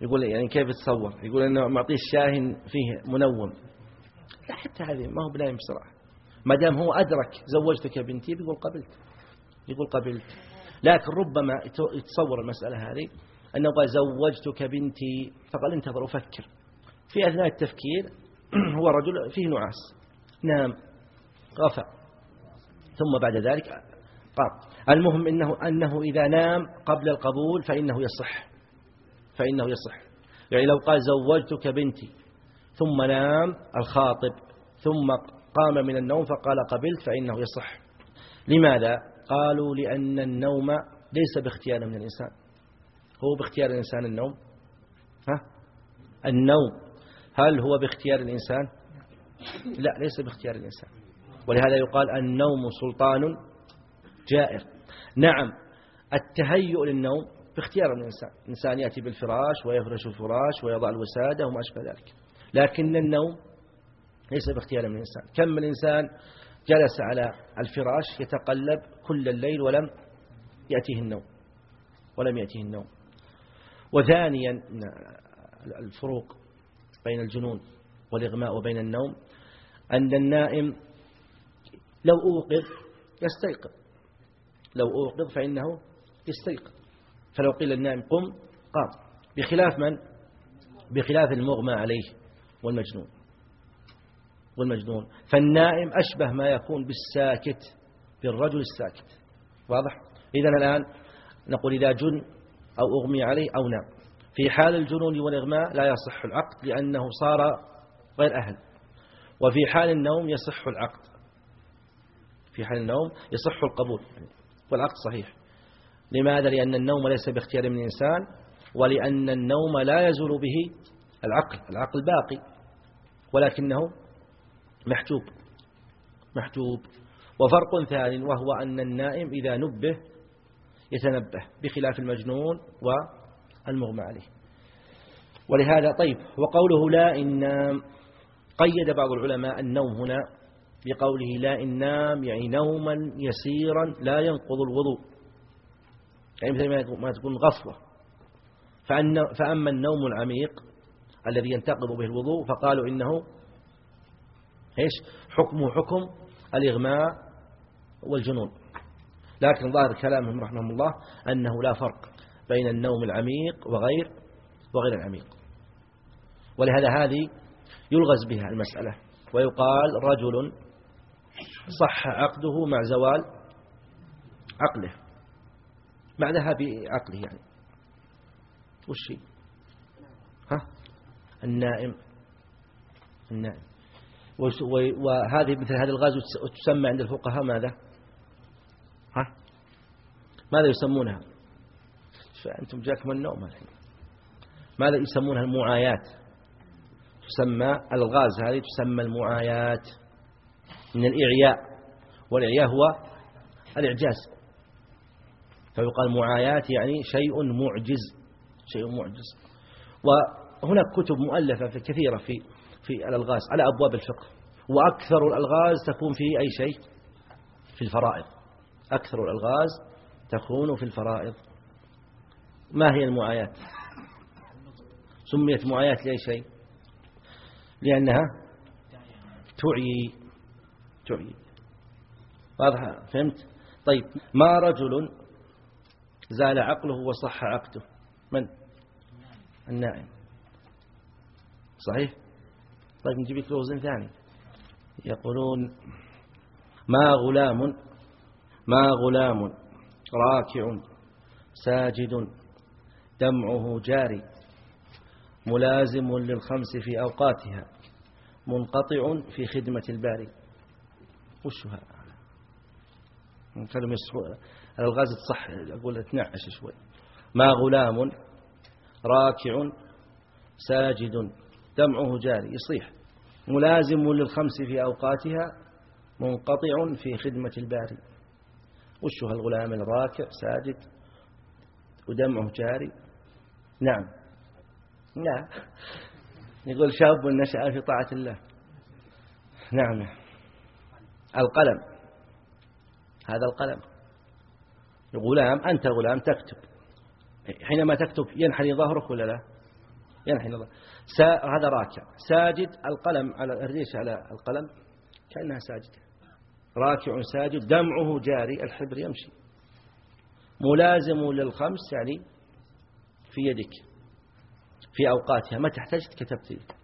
يقول يعني كيف تصور يقول أنه معطيه الشاهن فيه منوم. لا حتى هذه ما هو بنايم بصراحة. ما دام هو أدرك زوجتك بنتي بيقول قبلت. يقول قبلت. لكن ربما يتصور المسألة هذه أنه قال زوجتك بنتي فقال انتظر وفكر في أثناء التفكير هو رجل فيه نعاس. نام غفى. ثم بعد ذلك قام المهم إنه, أنه إذا نام قبل القبول فإنه يصح. فإنه يصح. يعني لو قال زوجتك بنتي ثم نام الخاطب ثم قام من النوم فقال قبلت فإنه يصح. لماذا؟ قالوا لأن النوم ليس باختيار من الإنسان. هو باختيار الإنسان النوم؟ ها؟ النوم. هل هو باختيار الإنسان؟ لا ليس باختيار الإنسان. ولهذا يقال النوم سلطان جائر. نعم التهيؤ للنوم باختيار الإنسان. الإنسان يأتي بالفراش ويفرش الفراش ويضع الوسادة وما أشبه ذلك. لكن النوم ليس باختيار من الإنسان. كم من إنسان جلس على الفراش يتقلب كل الليل ولم يأتيه النوم؟ ولم يأتيه النوم. وثانيا الفروق بين الجنون والإغماء وبين النوم أن النائم لو أوقظ يستيقظ. لو أوقظ فإنه يستيقظ. فلو قيل النائم قم قام. بخلاف من؟ بخلاف المغمى عليه والمجنون. والمجنون. فالنائم أشبه ما يكون بالساكت بالرجل الساكت. واضح؟ إذا الآن نقول إذا جن أو أغمي عليه أو نام. في حال الجنون والإغماء لا يصح العقد لأنه صار غير أهل. وفي حال النوم يصح العقد. في حال النوم يصح القبول. والعقد صحيح. لماذا؟ لأن النوم ليس باختيار من الإنسان ولأن النوم لا يزول به العقل. العقل باقي ولكنه محجوب. محجوب. وفرق ثاني وهو أن النائم إذا نبه يتنبه بخلاف المجنون والمغمى عليه. ولهذا طيب وقوله لا إن قيد بعض العلماء النوم هنا بقوله لا إن نام يعني نوما يسيرا لا ينقض الوضوء. يعني مثل ما تكون غفوة فأما النوم العميق الذي ينتقض به الوضوء فقالوا إنه إيش؟ حكمه حكم الإغماء والجنون. لكن ظاهر كلامهم رحمه الله أنه لا فرق بين النوم العميق وغير وغير العميق. ولهذا هذه يلغز بها المسألة ويقال رجل صح عقده مع زوال عقله. مع ذهاب عقله يعني. وش ها؟ النائم. النائم. وهذه مثل هذا الغاز تسمى عند الفقهاء ماذا؟ ماذا يسمونها؟ فأنتم جاكم النوم الحين. ماذا يسمونها المعايات؟ تسمى الغاز هذه تسمى المعايات من الإعياء والإعياء هو الإعجاز. فيقال معايات يعني شيء معجز شيء معجز. وهناك كتب مؤلفة في كثيرة في في الألغاز على أبواب الفقه. وأكثر الألغاز تكون في أي شيء؟ في الفرائض. أكثر الألغاز تكون في الفرائض. ما هي المعايات؟ سميت معايات لأي شيء؟ لأنها تعي تعي. واضحة فهمت؟ طيب ما رجل زال عقله وصح عقده؟ من؟ النائم. صحيح؟ طيب نجيب لك وزن ثاني. يقولون ما غلام ما غلام راكع ساجد دمعه جاري ملازم للخمس في أوقاتها منقطع في خدمة الباري. وش هذا؟ كلمة الغاز تصح أقول تنعش شوي. ما غلام راكع ساجد دمعه جاري. يصيح. ملازم للخمس في أوقاتها منقطع في خدمة الباري. وشها الغلام الراكع ساجد ودمعه جاري. نعم. نعم. يقول شاب نشأ في طاعة الله. نعم. القلم. هذا القلم. غلام أنت غلام تكتب. حينما تكتب ينحني ظهرك ولا لا؟ ينحني ظهرك. هذا راكع. ساجد القلم على الريش على القلم كأنها ساجدة. راكع ساجد دمعه جاري الحبر يمشي. ملازم للخمس يعني في يدك في أوقاتها. ما تحتاج كتبت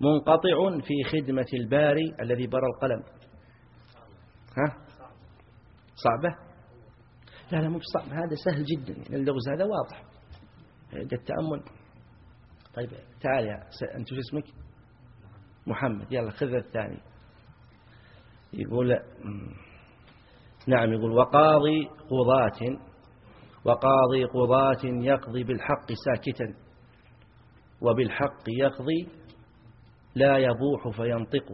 منقطع في خدمة الباري الذي برى القلم. ها؟ صعبة؟ لا لا مو صعب هذا سهل جدا اللغز هذا واضح. التأمل. طيب تعال يا أنت شو اسمك؟ محمد. يلا خذ الثاني. يقول نعم يقول وقاضي قضاة وقاضي قضاة يقضي بالحق ساكتا وبالحق يقضي لا يبوح فينطق.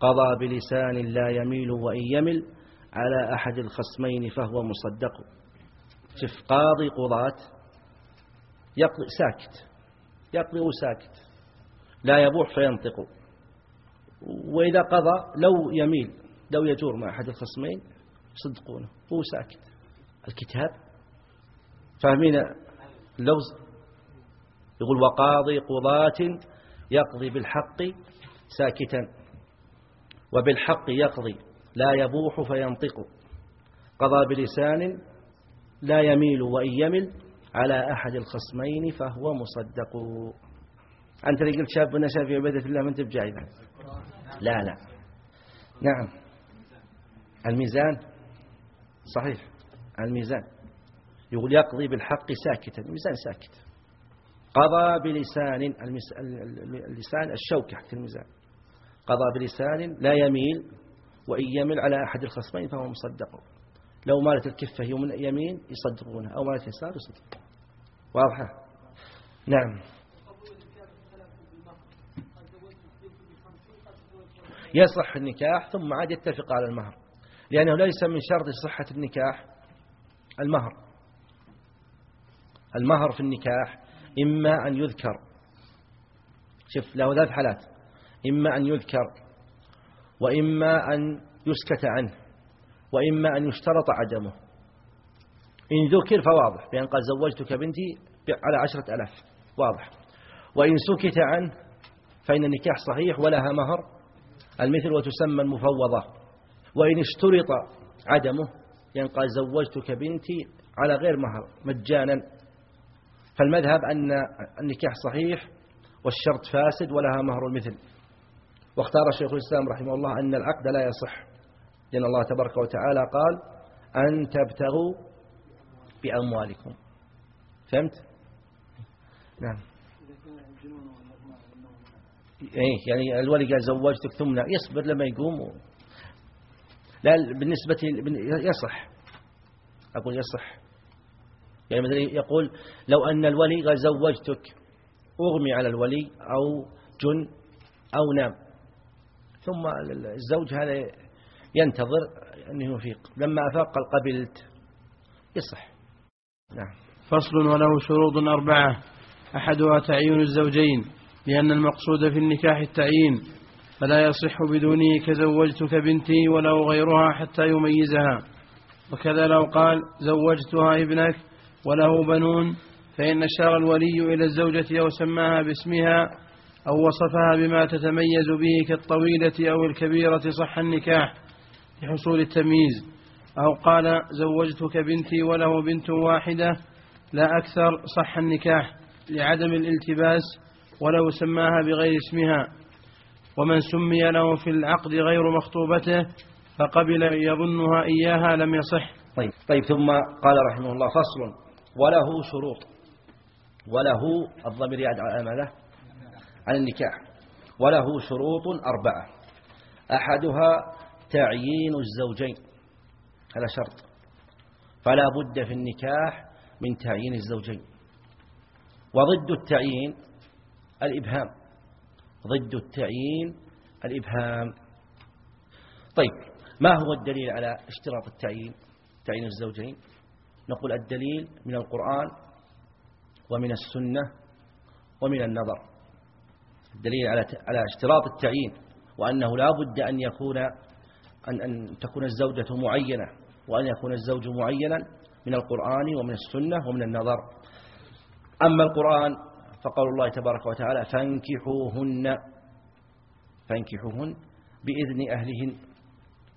قضى بلسان لا يميل وإن يمل على أحد الخصمين فهو مصدق. شف قاضي قضاة يقضي ساكت يقضي وساكت لا يبوح فينطق. وإذا قضى لو يميل لو يجور مع أحد الخصمين يصدقونه هو ساكت. الكتاب فاهمين؟ اللغز يقول وقاضي قضاة يقضي بالحق ساكتا وبالحق يقضي لا يبوح فينطق. قضى بلسان لا يميل وإن يمل على أحد الخصمين فهو مصدق. أنت اللي قلت شاب نشأ في عبادة الله من تبجع لا لا. نعم. الميزان صحيح. الميزان. يقول يقضي بالحق ساكتا. الميزان ساكت. قضى بلسان اللسان الشوكة حق الميزان. قضى بلسان لا يميل وإن يمل على أحد الخصمين فهو مصدق. لو مالت الكفة يمين يصدقونها أو مالت يسار يصدقون واضحة؟ نعم. يصح النكاح ثم عاد يتفق على المهر. لأنه ليس من شرط صحة النكاح المهر. المهر في النكاح إما أن يذكر. شوف له ثلاث حالات. إما أن يذكر وإما أن يسكت عنه وإما أن يشترط عدمه. إن ذكر فواضح بأن قال زوجتك بنتي على عشرة ألاف واضح. وإن سكت عنه فإن النكاح صحيح ولها مهر. المثل وتسمى المفوضة. وإن اشترط عدمه يعني قال زوجتك بنتي على غير مهر مجانا. فالمذهب أن النكاح صحيح والشرط فاسد ولها مهر المثل. واختار شيخ الإسلام رحمه الله أن العقد لا يصح لأن الله تبارك وتعالى قال أن تبتغوا بأموالكم. فهمت؟ نعم. يعني الولي قال زوجتك ثم يصبر لما يقوم. لا بالنسبة يصح. أقول يصح. يعني مثلا يقول لو أن الولي قال زوجتك أغمي على الولي أو جن أو نام. ثم الزوج هذا ينتظر أنه يفيق. لما أفاق قال قبلت يصح. نعم. فصل وله شروط أربعة. أحدها تعيين الزوجين. لأن المقصود في النكاح التعيين فلا يصح بدونه كزوجتك بنتي ولو غيرها حتى يميزها. وكذا لو قال زوجتها ابنك وله بنون فإن أشار الولي إلى الزوجة أو سماها باسمها أو وصفها بما تتميز به كالطويلة أو الكبيرة صح النكاح لحصول التمييز. أو قال زوجتك بنتي وله بنت واحدة لا أكثر صح النكاح لعدم الالتباس ولو سماها بغير اسمها ومن سمي له في العقد غير مخطوبته فقبل يظنها إياها لم يصح. طيب, طيب ثم قال رحمه الله فصل وله شروط وله الضمير يعد على ماذا؟ على النكاح. وله شروط أربعة أحدها تعيين الزوجين هذا شرط. فلا بد في النكاح من تعيين الزوجين. وضد التعيين الإبهام ضد التعيين الإبهام. طيب ما هو الدليل على اشتراط التعيين؟ تعيين الزوجين. نقول الدليل من القرآن ومن السنة ومن النظر. الدليل على على اشتراط التعيين وأنه لا بد أن يكون أن, أن تكون الزوجة معينة وأن يكون الزوج معينا من القرآن ومن السنة ومن النظر. أما القرآن فقول الله تبارك وتعالى فانكحوهن فانكحوهن بإذن أهلهن.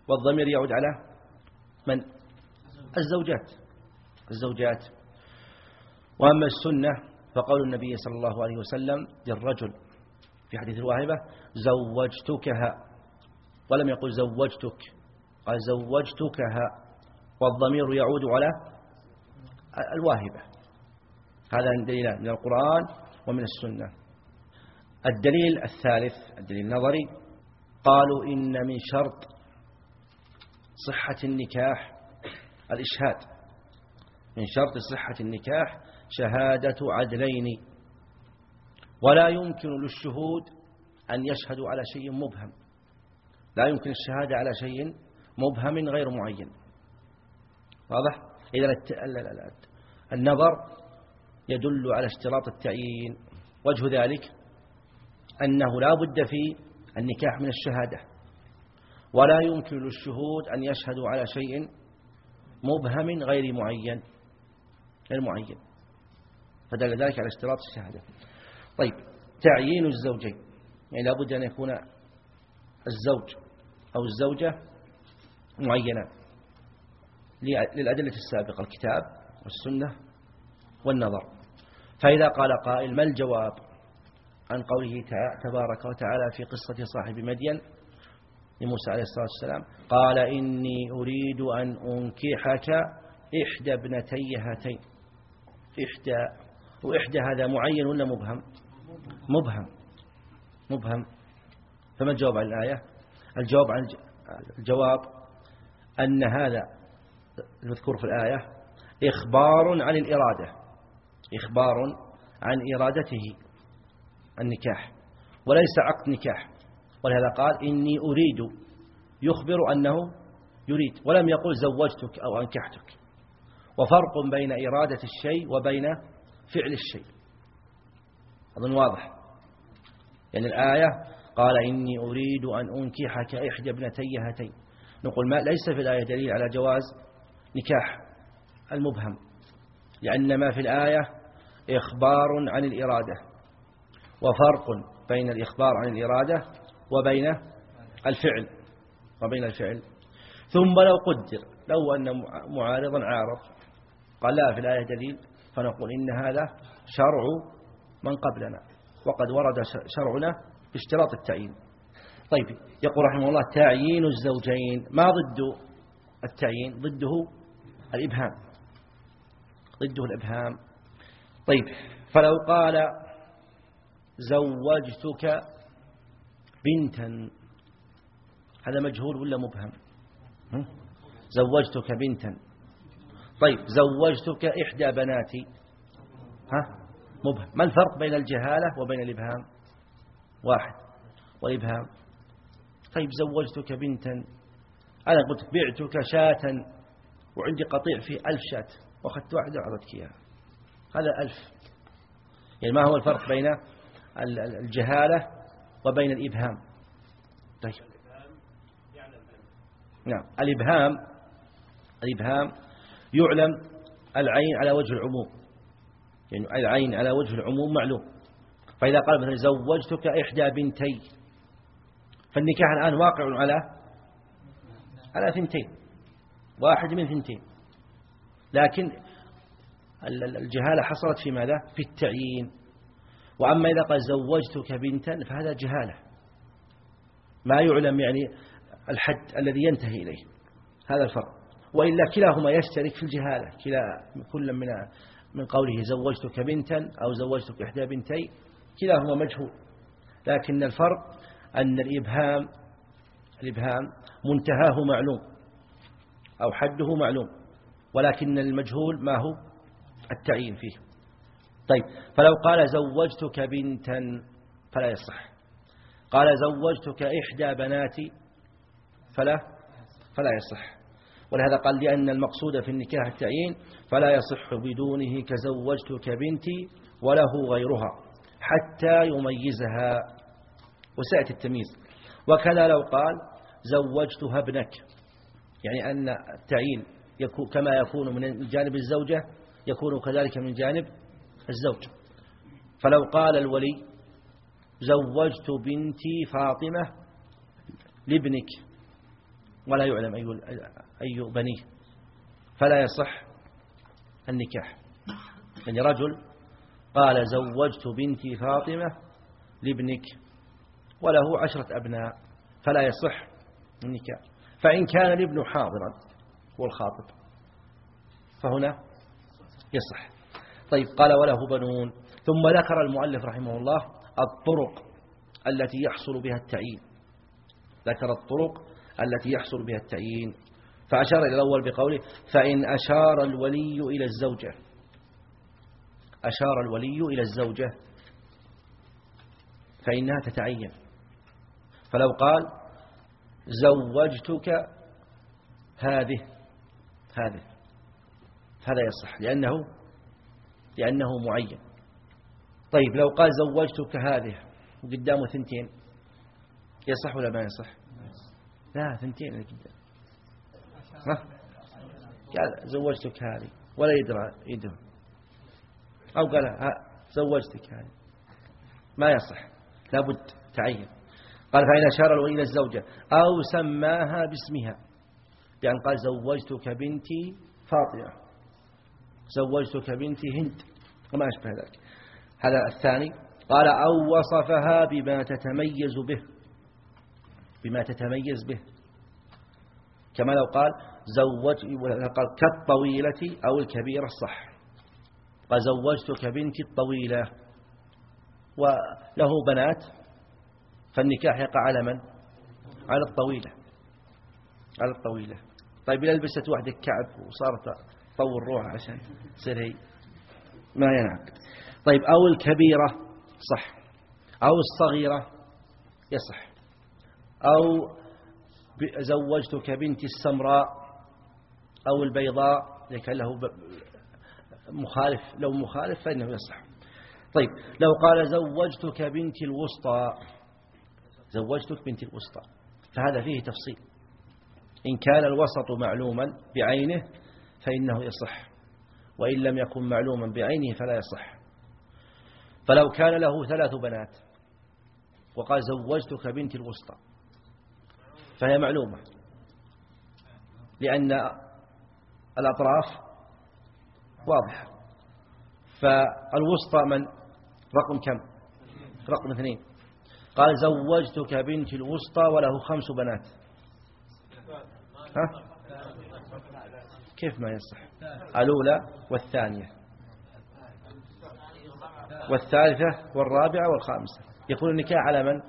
والضمير يعود على من؟ الزوجات. الزوجات. وأما السنة فقول النبي صلى الله عليه وسلم للرجل في حديث الواهبة زوجتكها. ولم يقل زوجتك قال زوجتكها. والضمير يعود على الواهبة. هذا دليل من القرآن. ومن السنة. الدليل الثالث الدليل النظري قالوا إن من شرط صحة النكاح الإشهاد. من شرط صحة النكاح شهادة عدلين. ولا يمكن للشهود أن يشهدوا على شيء مبهم. لا يمكن الشهادة على شيء مبهم غير معين. واضح؟ إذا النظر يدل على اشتراط التعيين. وجه ذلك أنه لا بد في النكاح من الشهادة. ولا يمكن للشهود أن يشهدوا على شيء مبهم غير معين غير معين. فدل ذلك على اشتراط الشهادة. طيب تعيين الزوجين. يعني لابد أن يكون الزوج أو الزوجة معينة للأدلة السابقة الكتاب والسنة والنظر. فإذا قال قائل ما الجواب عن قوله تبارك وتعالى في قصة صاحب مدين لموسى عليه الصلاة والسلام؟ قال إني أريد أن أنكحك إحدى ابنتي هاتين. إحدى وإحدى هذا معين ولا مبهم؟ مبهم. مبهم. فما الجواب عن الآية؟ الجواب عن الجواب أن هذا المذكور في الآية إخبار عن الإرادة. إخبار عن إرادته النكاح وليس عقد نكاح. ولهذا قال إني أريد يخبر أنه يريد ولم يقل زوجتك أو أنكحتك. وفرق بين إرادة الشيء وبين فعل الشيء. أظن واضح. يعني الآية قال إني أريد أن أنكحك إحدى ابنتي هاتين. نقول ما ليس في الآية دليل على جواز نكاح المبهم لأن ما في الآية إخبار عن الإرادة وفرق بين الإخبار عن الإرادة وبين الفعل وبين الفعل. ثم لو قدر لو أن معارضا عارض قال لا في الآية دليل فنقول إن هذا شرع من قبلنا وقد ورد شرعنا باشتراط التعيين. طيب يقول رحمه الله تعيين الزوجين ما ضد التعيين؟ ضده الإبهام. ضده الإبهام. طيب فلو قال زوجتك بنتا هذا مجهول ولا مبهم؟ زوجتك بنتا. طيب زوجتك إحدى بناتي ها؟ مبهم. ما الفرق بين الجهالة وبين الإبهام؟ واحد. والإبهام. طيب زوجتك بنتا أنا قلت بعتك شاة وعندي قطيع فيه ألف شاة وأخذت واحدة وعطتك إياها. هذا ألف. يعني ما هو الفرق بين الجهالة وبين الإبهام؟ طيب. نعم. الإبهام الإبهام يعلم العين على وجه العموم. يعني العين على وجه العموم معلوم. فإذا قال مثلا زوجتك إحدى بنتي فالنكاح الآن واقع على على ثنتين. واحد من ثنتين. لكن الجهالة حصلت في ماذا؟ في التعيين. وأما إذا قال زوجتك بنتا فهذا جهالة. ما يعلم يعني الحد الذي ينتهي إليه. هذا الفرق. وإلا كلاهما يشترك في الجهالة. كلا كل من من قوله زوجتك بنتا أو زوجتك إحدى بنتي كلاهما مجهول. لكن الفرق أن الإبهام الإبهام منتهاه معلوم أو حده معلوم. ولكن المجهول ما هو؟ التعيين فيه. طيب فلو قال زوجتك بنتا فلا يصح. قال زوجتك إحدى بناتي فلا فلا يصح. ولهذا قال لأن المقصود في النكاح التعيين فلا يصح بدونه كزوجتك بنتي وله غيرها حتى يميزها. وسأتي التمييز. وكذا لو قال زوجتها ابنك. يعني أن التعيين كما يكون من جانب الزوجة يكون كذلك من جانب الزوج. فلو قال الولي زوجت بنتي فاطمة لابنك. ولا يعلم أي, أي بنيه فلا يصح النكاح. يعني رجل قال زوجت بنتي فاطمة لابنك وله عشرة أبناء. فلا يصح النكاح. فإن كان الابن حاضرا هو الخاطب فهنا يصح. طيب قال وله بنون. ثم ذكر المؤلف رحمه الله الطرق التي يحصل بها التعيين. ذكر الطرق التي يحصل بها التعيين. فأشار إلى الأول بقوله فإن أشار الولي إلى الزوجة. أشار الولي إلى الزوجة. فإنها تتعين. فلو قال زوجتك هذه هذه. هذا يصح لأنه لأنه معين. طيب لو قال زوجتك هذه وقدامه ثنتين يصح ولا ما يصح؟ لا ثنتين اللي قدام. قال زوجتك هذه ولا يدرى يدرى. أو قال زوجتك هذه. ما يصح لابد تعين. قال فإن أشار إلى الزوجة أو سماها باسمها. بأن قال زوجتك بنتي فاطمة. زوجتك بنتي هند وما أشبه ذلك. هذا الثاني قال أو وصفها بما تتميز به بما تتميز به. كما لو قال زوج قال كالطويلة أو الكبيرة الصح. قال زوجتك بنتي الطويلة. وله بنات فالنكاح يقع على من؟ على الطويلة. على الطويلة. طيب لبست وحدك كعب وصارت طول روح عشان تصير هي. ما ينعقد طيب أو الكبيرة صح. أو الصغيرة يصح. أو زوجتك بنتي السمراء أو البيضاء لكن له مخالف لو مخالف فإنه يصح. طيب لو قال زوجتك بنتي الوسطى زوجتك بنتي الوسطى فهذا فيه تفصيل. إن كان الوسط معلوما بعينه فإنه يصح. وإن لم يكن معلوما بعينه فلا يصح. فلو كان له ثلاث بنات وقال زوجتك بنتي الوسطى فهي معلومة. لأن الأطراف واضحة. فالوسطى من؟ رقم كم؟ رقم اثنين. قال زوجتك بنتي الوسطى وله خمس بنات. ها؟ كيف ما يصح؟ الأولى والثانية. والثالثة والرابعة والخامسة. يكون النكاح على من؟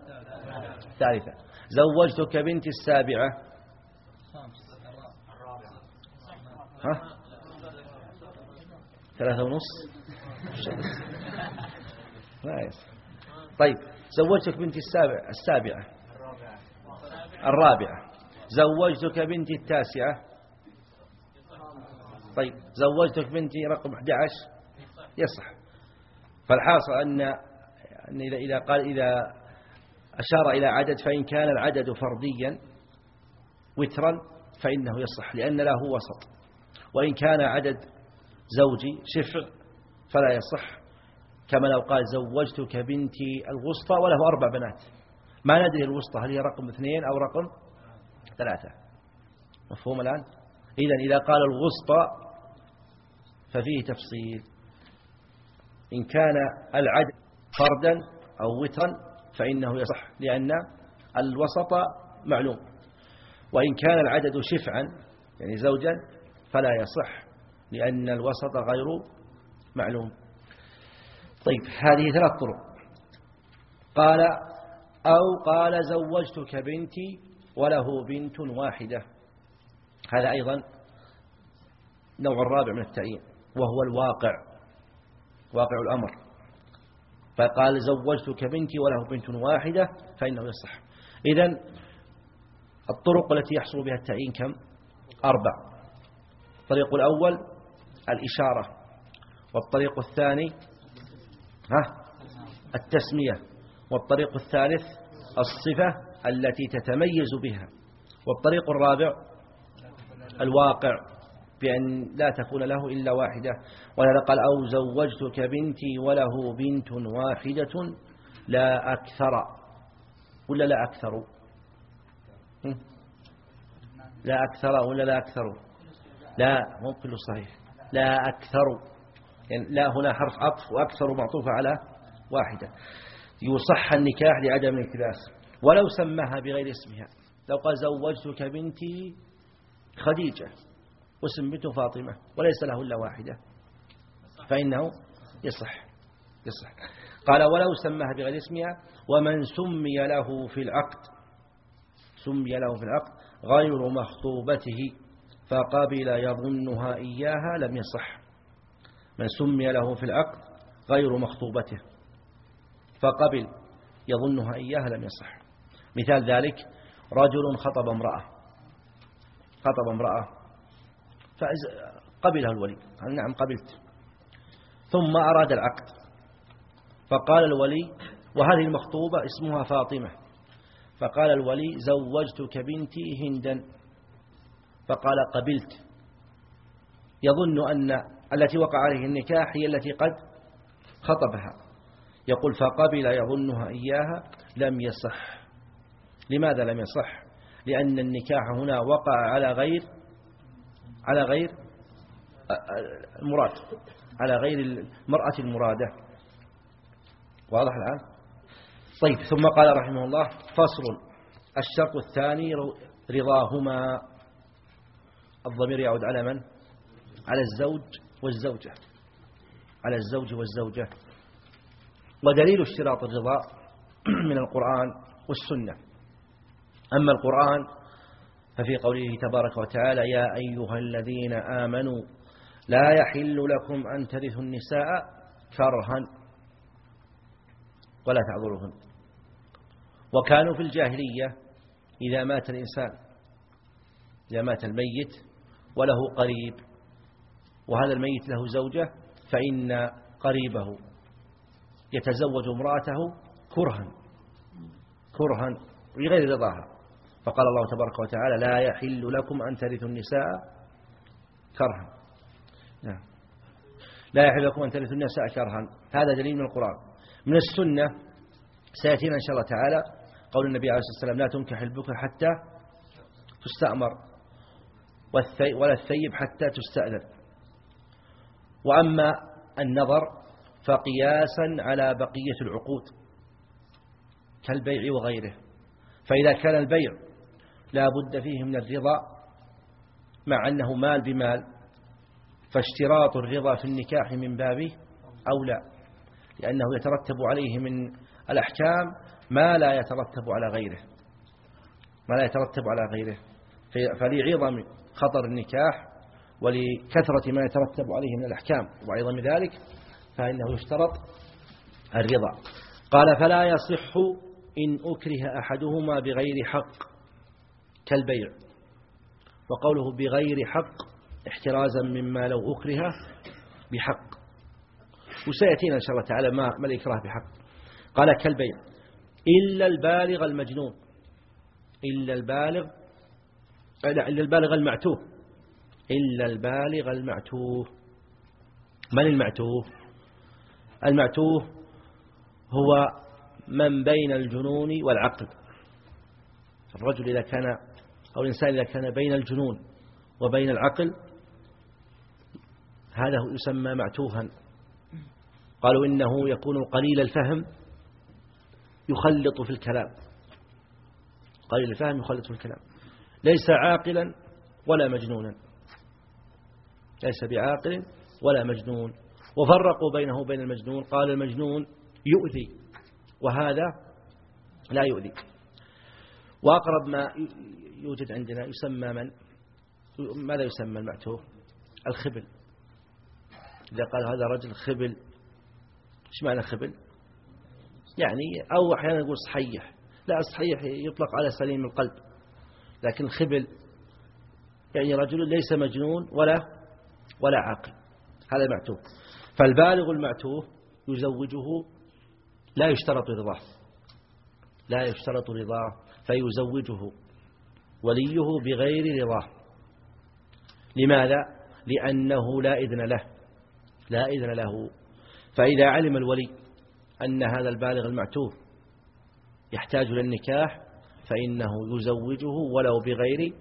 الثالثة زوجتك بنتي السابعة. ها؟ ثلاثة ونص؟ طيب زوجتك بنتي السابعة السابعة. الرابعة. زوجتك بنتي التاسعة. طيب زوجتك بنتي رقم 11 يصح. فالحاصل أن أن إذا إذا قال إذا أشار إلى عدد فإن كان العدد فرديا وترا فإنه يصح لأن له وسط. وإن كان عدد زوجي شفع فلا يصح. كما لو قال زوجتك بنتي الوسطى وله أربع بنات. ما ندري الوسطى هل هي رقم اثنين أو رقم ثلاثة. مفهوم الآن؟ إذا إذا قال الوسطى ففيه تفصيل. إن كان العدد فردا أو وترا فإنه يصح لأن الوسط معلوم. وإن كان العدد شفعا يعني زوجا فلا يصح لأن الوسط غير معلوم. طيب هذه ثلاث طرق. قال أو قال زوجتك بنتي وله بنت واحدة. هذا أيضا نوع الرابع من التعيين وهو الواقع واقع الأمر. فقال زوجتك بنتي وله بنت واحدة فإنه يصح. إذا الطرق التي يحصل بها التعيين كم؟ أربع. الطريق الأول الإشارة والطريق الثاني ها؟ التسمية والطريق الثالث الصفة التي تتميز بها. والطريق الرابع الواقع بأن لا تكون له إلا واحدة. ولهذا قال أو زوجتك بنتي وله بنت واحدة لا أكثر. ولا لا أكثر؟ لا أكثر ولا لا أكثر؟ لا مو كله صحيح. لا أكثر. يعني لا هنا حرف عطف وأكثر معطوفة على واحدة. يصح النكاح لعدم الالتباس ولو سماها بغير اسمها. لو قال زوجتك بنتي خديجة واسم بنته فاطمة وليس له إلا واحدة. فإنه يصح يصح. قال ولو سماها بغير اسمها ومن سمي له في العقد سمي له في العقد غير مخطوبته فقبل يظنها إياها لم يصح. من سمي له في العقد غير مخطوبته فقبل يظنها إياها لم يصح. مثال ذلك رجل خطب امرأة. خطب امرأة. فقبلها الولي. قال نعم قبلت. ثم أراد العقد. فقال الولي وهذه المخطوبة اسمها فاطمة. فقال الولي زوجتك بنتي هندا. فقال قبلت. يظن أن التي وقع عليه النكاح هي التي قد خطبها. يقول فقبل يظنها إياها لم يصح. لماذا لم يصح؟ لأن النكاح هنا وقع على غير على غير المراد على غير المرأة المرادة. واضح الآن؟ طيب ثم قال رحمه الله فصل الشرط الثاني رضاهما. الضمير يعود على من؟ على الزوج والزوجة. على الزوج والزوجة. ودليل اشتراط الرضا من القرآن والسنة. أما القرآن ففي قوله تبارك وتعالى يا أيها الذين آمنوا لا يحل لكم أن ترثوا النساء كرها ولا تعذرهن وكانوا في الجاهلية إذا مات الإنسان إذا مات الميت وله قريب وهذا الميت له زوجة فإن قريبه يتزوج امرأته كرها كرها بغير رضاها. فقال الله تبارك وتعالى لا يحل لكم أن ترثوا النساء كرها. نعم. لا يحل لكم أن ترثوا النساء كرها. هذا دليل من القرآن. من السنة سيأتينا إن شاء الله تعالى قول النبي عليه الصلاة والسلام لا تنكح البكر حتى تستأمر ولا الثيب حتى تستأذن. وأما النظر فقياسا على بقية العقود كالبيع وغيره. فإذا كان البيع لا بد فيه من الرضا مع أنه مال بمال فاشتراط الرضا في النكاح من بابه أولى لأنه يترتب عليه من الأحكام ما لا يترتب على غيره ما لا يترتب على غيره فلعظم خطر النكاح ولكثرة ما يترتب عليه من الأحكام وعظم ذلك فإنه يشترط الرضا. قال فلا يصح إن أكره أحدهما بغير حق. كالبيع. وقوله بغير حق احترازا مما لو أكره بحق. وسيأتينا إن شاء الله تعالى ما, ما الإكراه بحق. قال كالبيع. إلا البالغ المجنون. إلا البالغ إلا البالغ المعتوه. إلا البالغ المعتوه. من المعتوه؟ المعتوه هو من بين الجنون والعقل. الرجل إذا كان أو الإنسان إذا كان بين الجنون وبين العقل هذا يسمى معتوها. قالوا إنه يكون قليل الفهم يخلط في الكلام. قليل الفهم يخلط في الكلام. ليس عاقلا ولا مجنونا. ليس بعاقل ولا مجنون. وفرقوا بينه وبين المجنون. قال المجنون يؤذي وهذا لا يؤذي. وأقرب ما يوجد عندنا يسمى من؟ ماذا يسمى المعتوه الخبل. إذا قال هذا رجل خبل إيش معنى خبل؟ يعني أو أحيانا يقول صحيح. لا صحيح يطلق على سليم القلب. لكن الخبل يعني رجل ليس مجنون ولا ولا عاقل. هذا معتوه فالبالغ المعتوه يزوجه لا يشترط رضاه. لا يشترط رضاه. فيزوجه وليه بغير رضاه. لماذا؟ لأنه لا إذن له لا إذن له. فإذا علم الولي أن هذا البالغ المعتوه يحتاج للنكاح فإنه يزوجه ولو بغير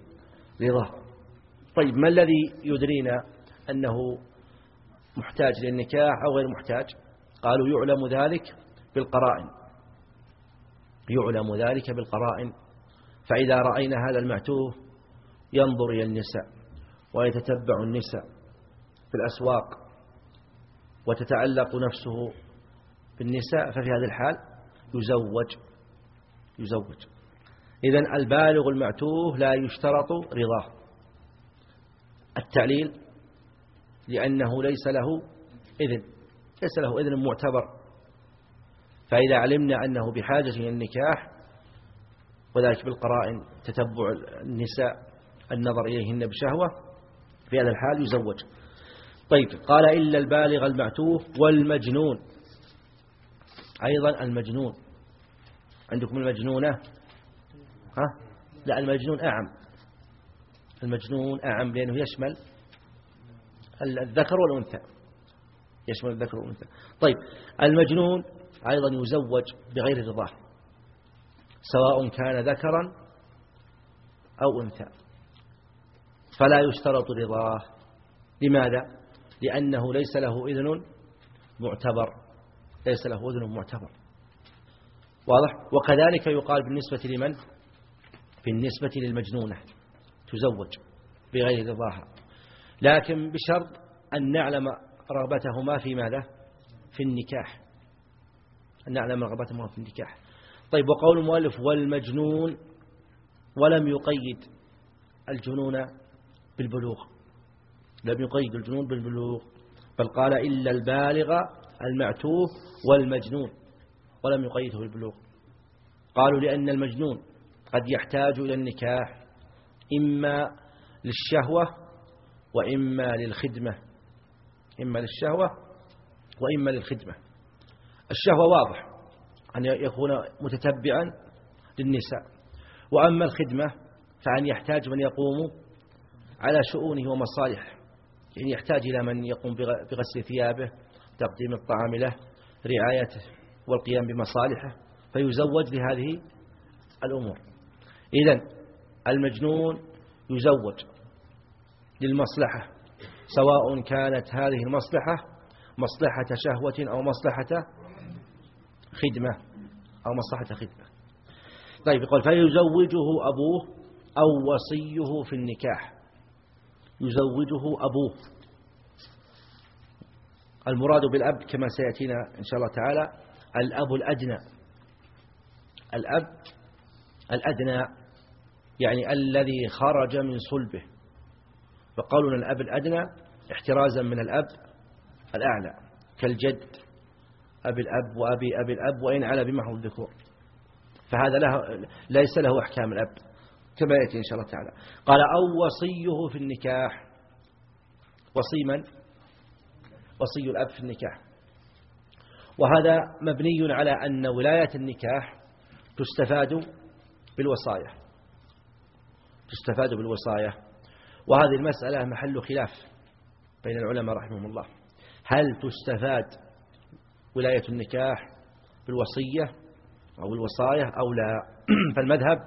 رضاه. طيب ما الذي يدرينا أنه محتاج للنكاح أو غير محتاج؟ قالوا يعلم ذلك بالقرائن. يعلم ذلك بالقرائن. فإذا رأينا هذا المعتوه ينظر إلى النساء ويتتبع النساء في الأسواق وتتعلق نفسه بالنساء ففي هذا الحال يزوج يزوج. إذا البالغ المعتوه لا يشترط رضاه. التعليل لأنه ليس له إذن ليس له إذن معتبر. فإذا علمنا أنه بحاجة إلى النكاح وذلك بالقرائن تتبع النساء النظر إليهن بشهوة في هذا الحال يزوج. طيب قال إلا البالغ المعتوه والمجنون. أيضا المجنون. عندكم المجنونة؟ ها؟ لا المجنون أعم. المجنون أعم لأنه يشمل الذكر والأنثى. يشمل الذكر والأنثى. طيب المجنون أيضا يزوج بغير رضاه سواء كان ذكرا أو أنثى فلا يشترط رضاه لماذا؟ لأنه ليس له إذن معتبر ليس له إذن معتبر واضح؟ وكذلك يقال بالنسبة لمن؟ بالنسبة للمجنونة تزوج بغير رضاها لكن بشرط أن نعلم رغبتهما في ماذا؟ في النكاح أن نعلم رغبتهما في النكاح. طيب وقول المؤلف والمجنون ولم يقيد الجنون بالبلوغ. لم يقيد الجنون بالبلوغ بل قال إلا البالغ المعتوه والمجنون ولم يقيده بالبلوغ. قالوا لأن المجنون قد يحتاج إلى النكاح إما للشهوة وإما للخدمة إما للشهوة وإما للخدمة. الشهوة واضح أن يكون متتبعا للنساء. وأما الخدمة فأن يحتاج من يقوم على شؤونه ومصالحه يعني يحتاج إلى من يقوم بغسل ثيابه تقديم الطعام له رعايته والقيام بمصالحه فيزوج لهذه الأمور. إذا المجنون يزوج للمصلحة سواء كانت هذه المصلحة مصلحة شهوة أو مصلحة خدمة أو مصلحة خدمة. طيب يقول فيزوجه أبوه أو وصيه في النكاح. يزوجه أبوه. المراد بالأب كما سيأتينا إن شاء الله تعالى الأب الأدنى. الأب الأدنى يعني الذي خرج من صلبه. فقولنا الأب الأدنى احترازا من الأب الأعلى كالجد. أبي الأب وأبي أبي الأب وإن على بمحض الذكور. فهذا له ليس له أحكام الأب كما يأتي إن شاء الله تعالى. قال أو وصيه في النكاح. وصي من؟ وصي الأب في النكاح. وهذا مبني على أن ولاية النكاح تستفاد بالوصايا. تستفاد بالوصايا. وهذه المسألة محل خلاف بين العلماء رحمهم الله. هل تستفاد ولاية النكاح بالوصية أو الوصايا أو لا. فالمذهب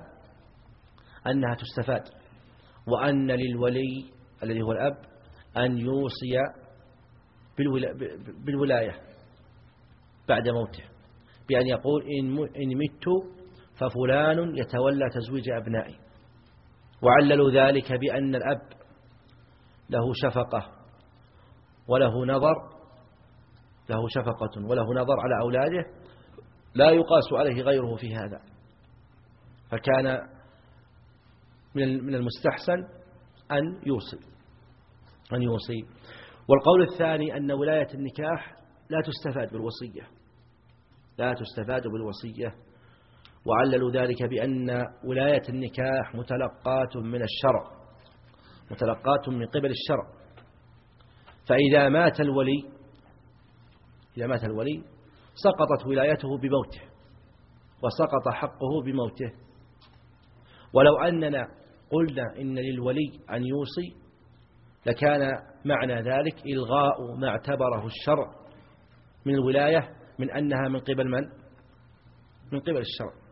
أنها تستفاد وأن للولي الذي هو الأب أن يوصي بالولاية بعد موته بأن يقول إن مت ففلان يتولى تزويج أبنائي. وعللوا ذلك بأن الأب له شفقة وله نظر له شفقة وله نظر على أولاده لا يقاس عليه غيره في هذا. فكان من المستحسن أن يوصي أن يوصي. والقول الثاني أن ولاية النكاح لا تستفاد بالوصية لا تستفاد بالوصية. وعللوا ذلك بأن ولاية النكاح متلقاة من الشرع متلقاة من قبل الشرع. فإذا مات الولي إذا مات الولي سقطت ولايته بموته وسقط حقه بموته ولو أننا قلنا إن للولي أن يوصي لكان معنى ذلك إلغاء ما اعتبره الشرع من الولاية من أنها من قبل من؟ من قبل الشرع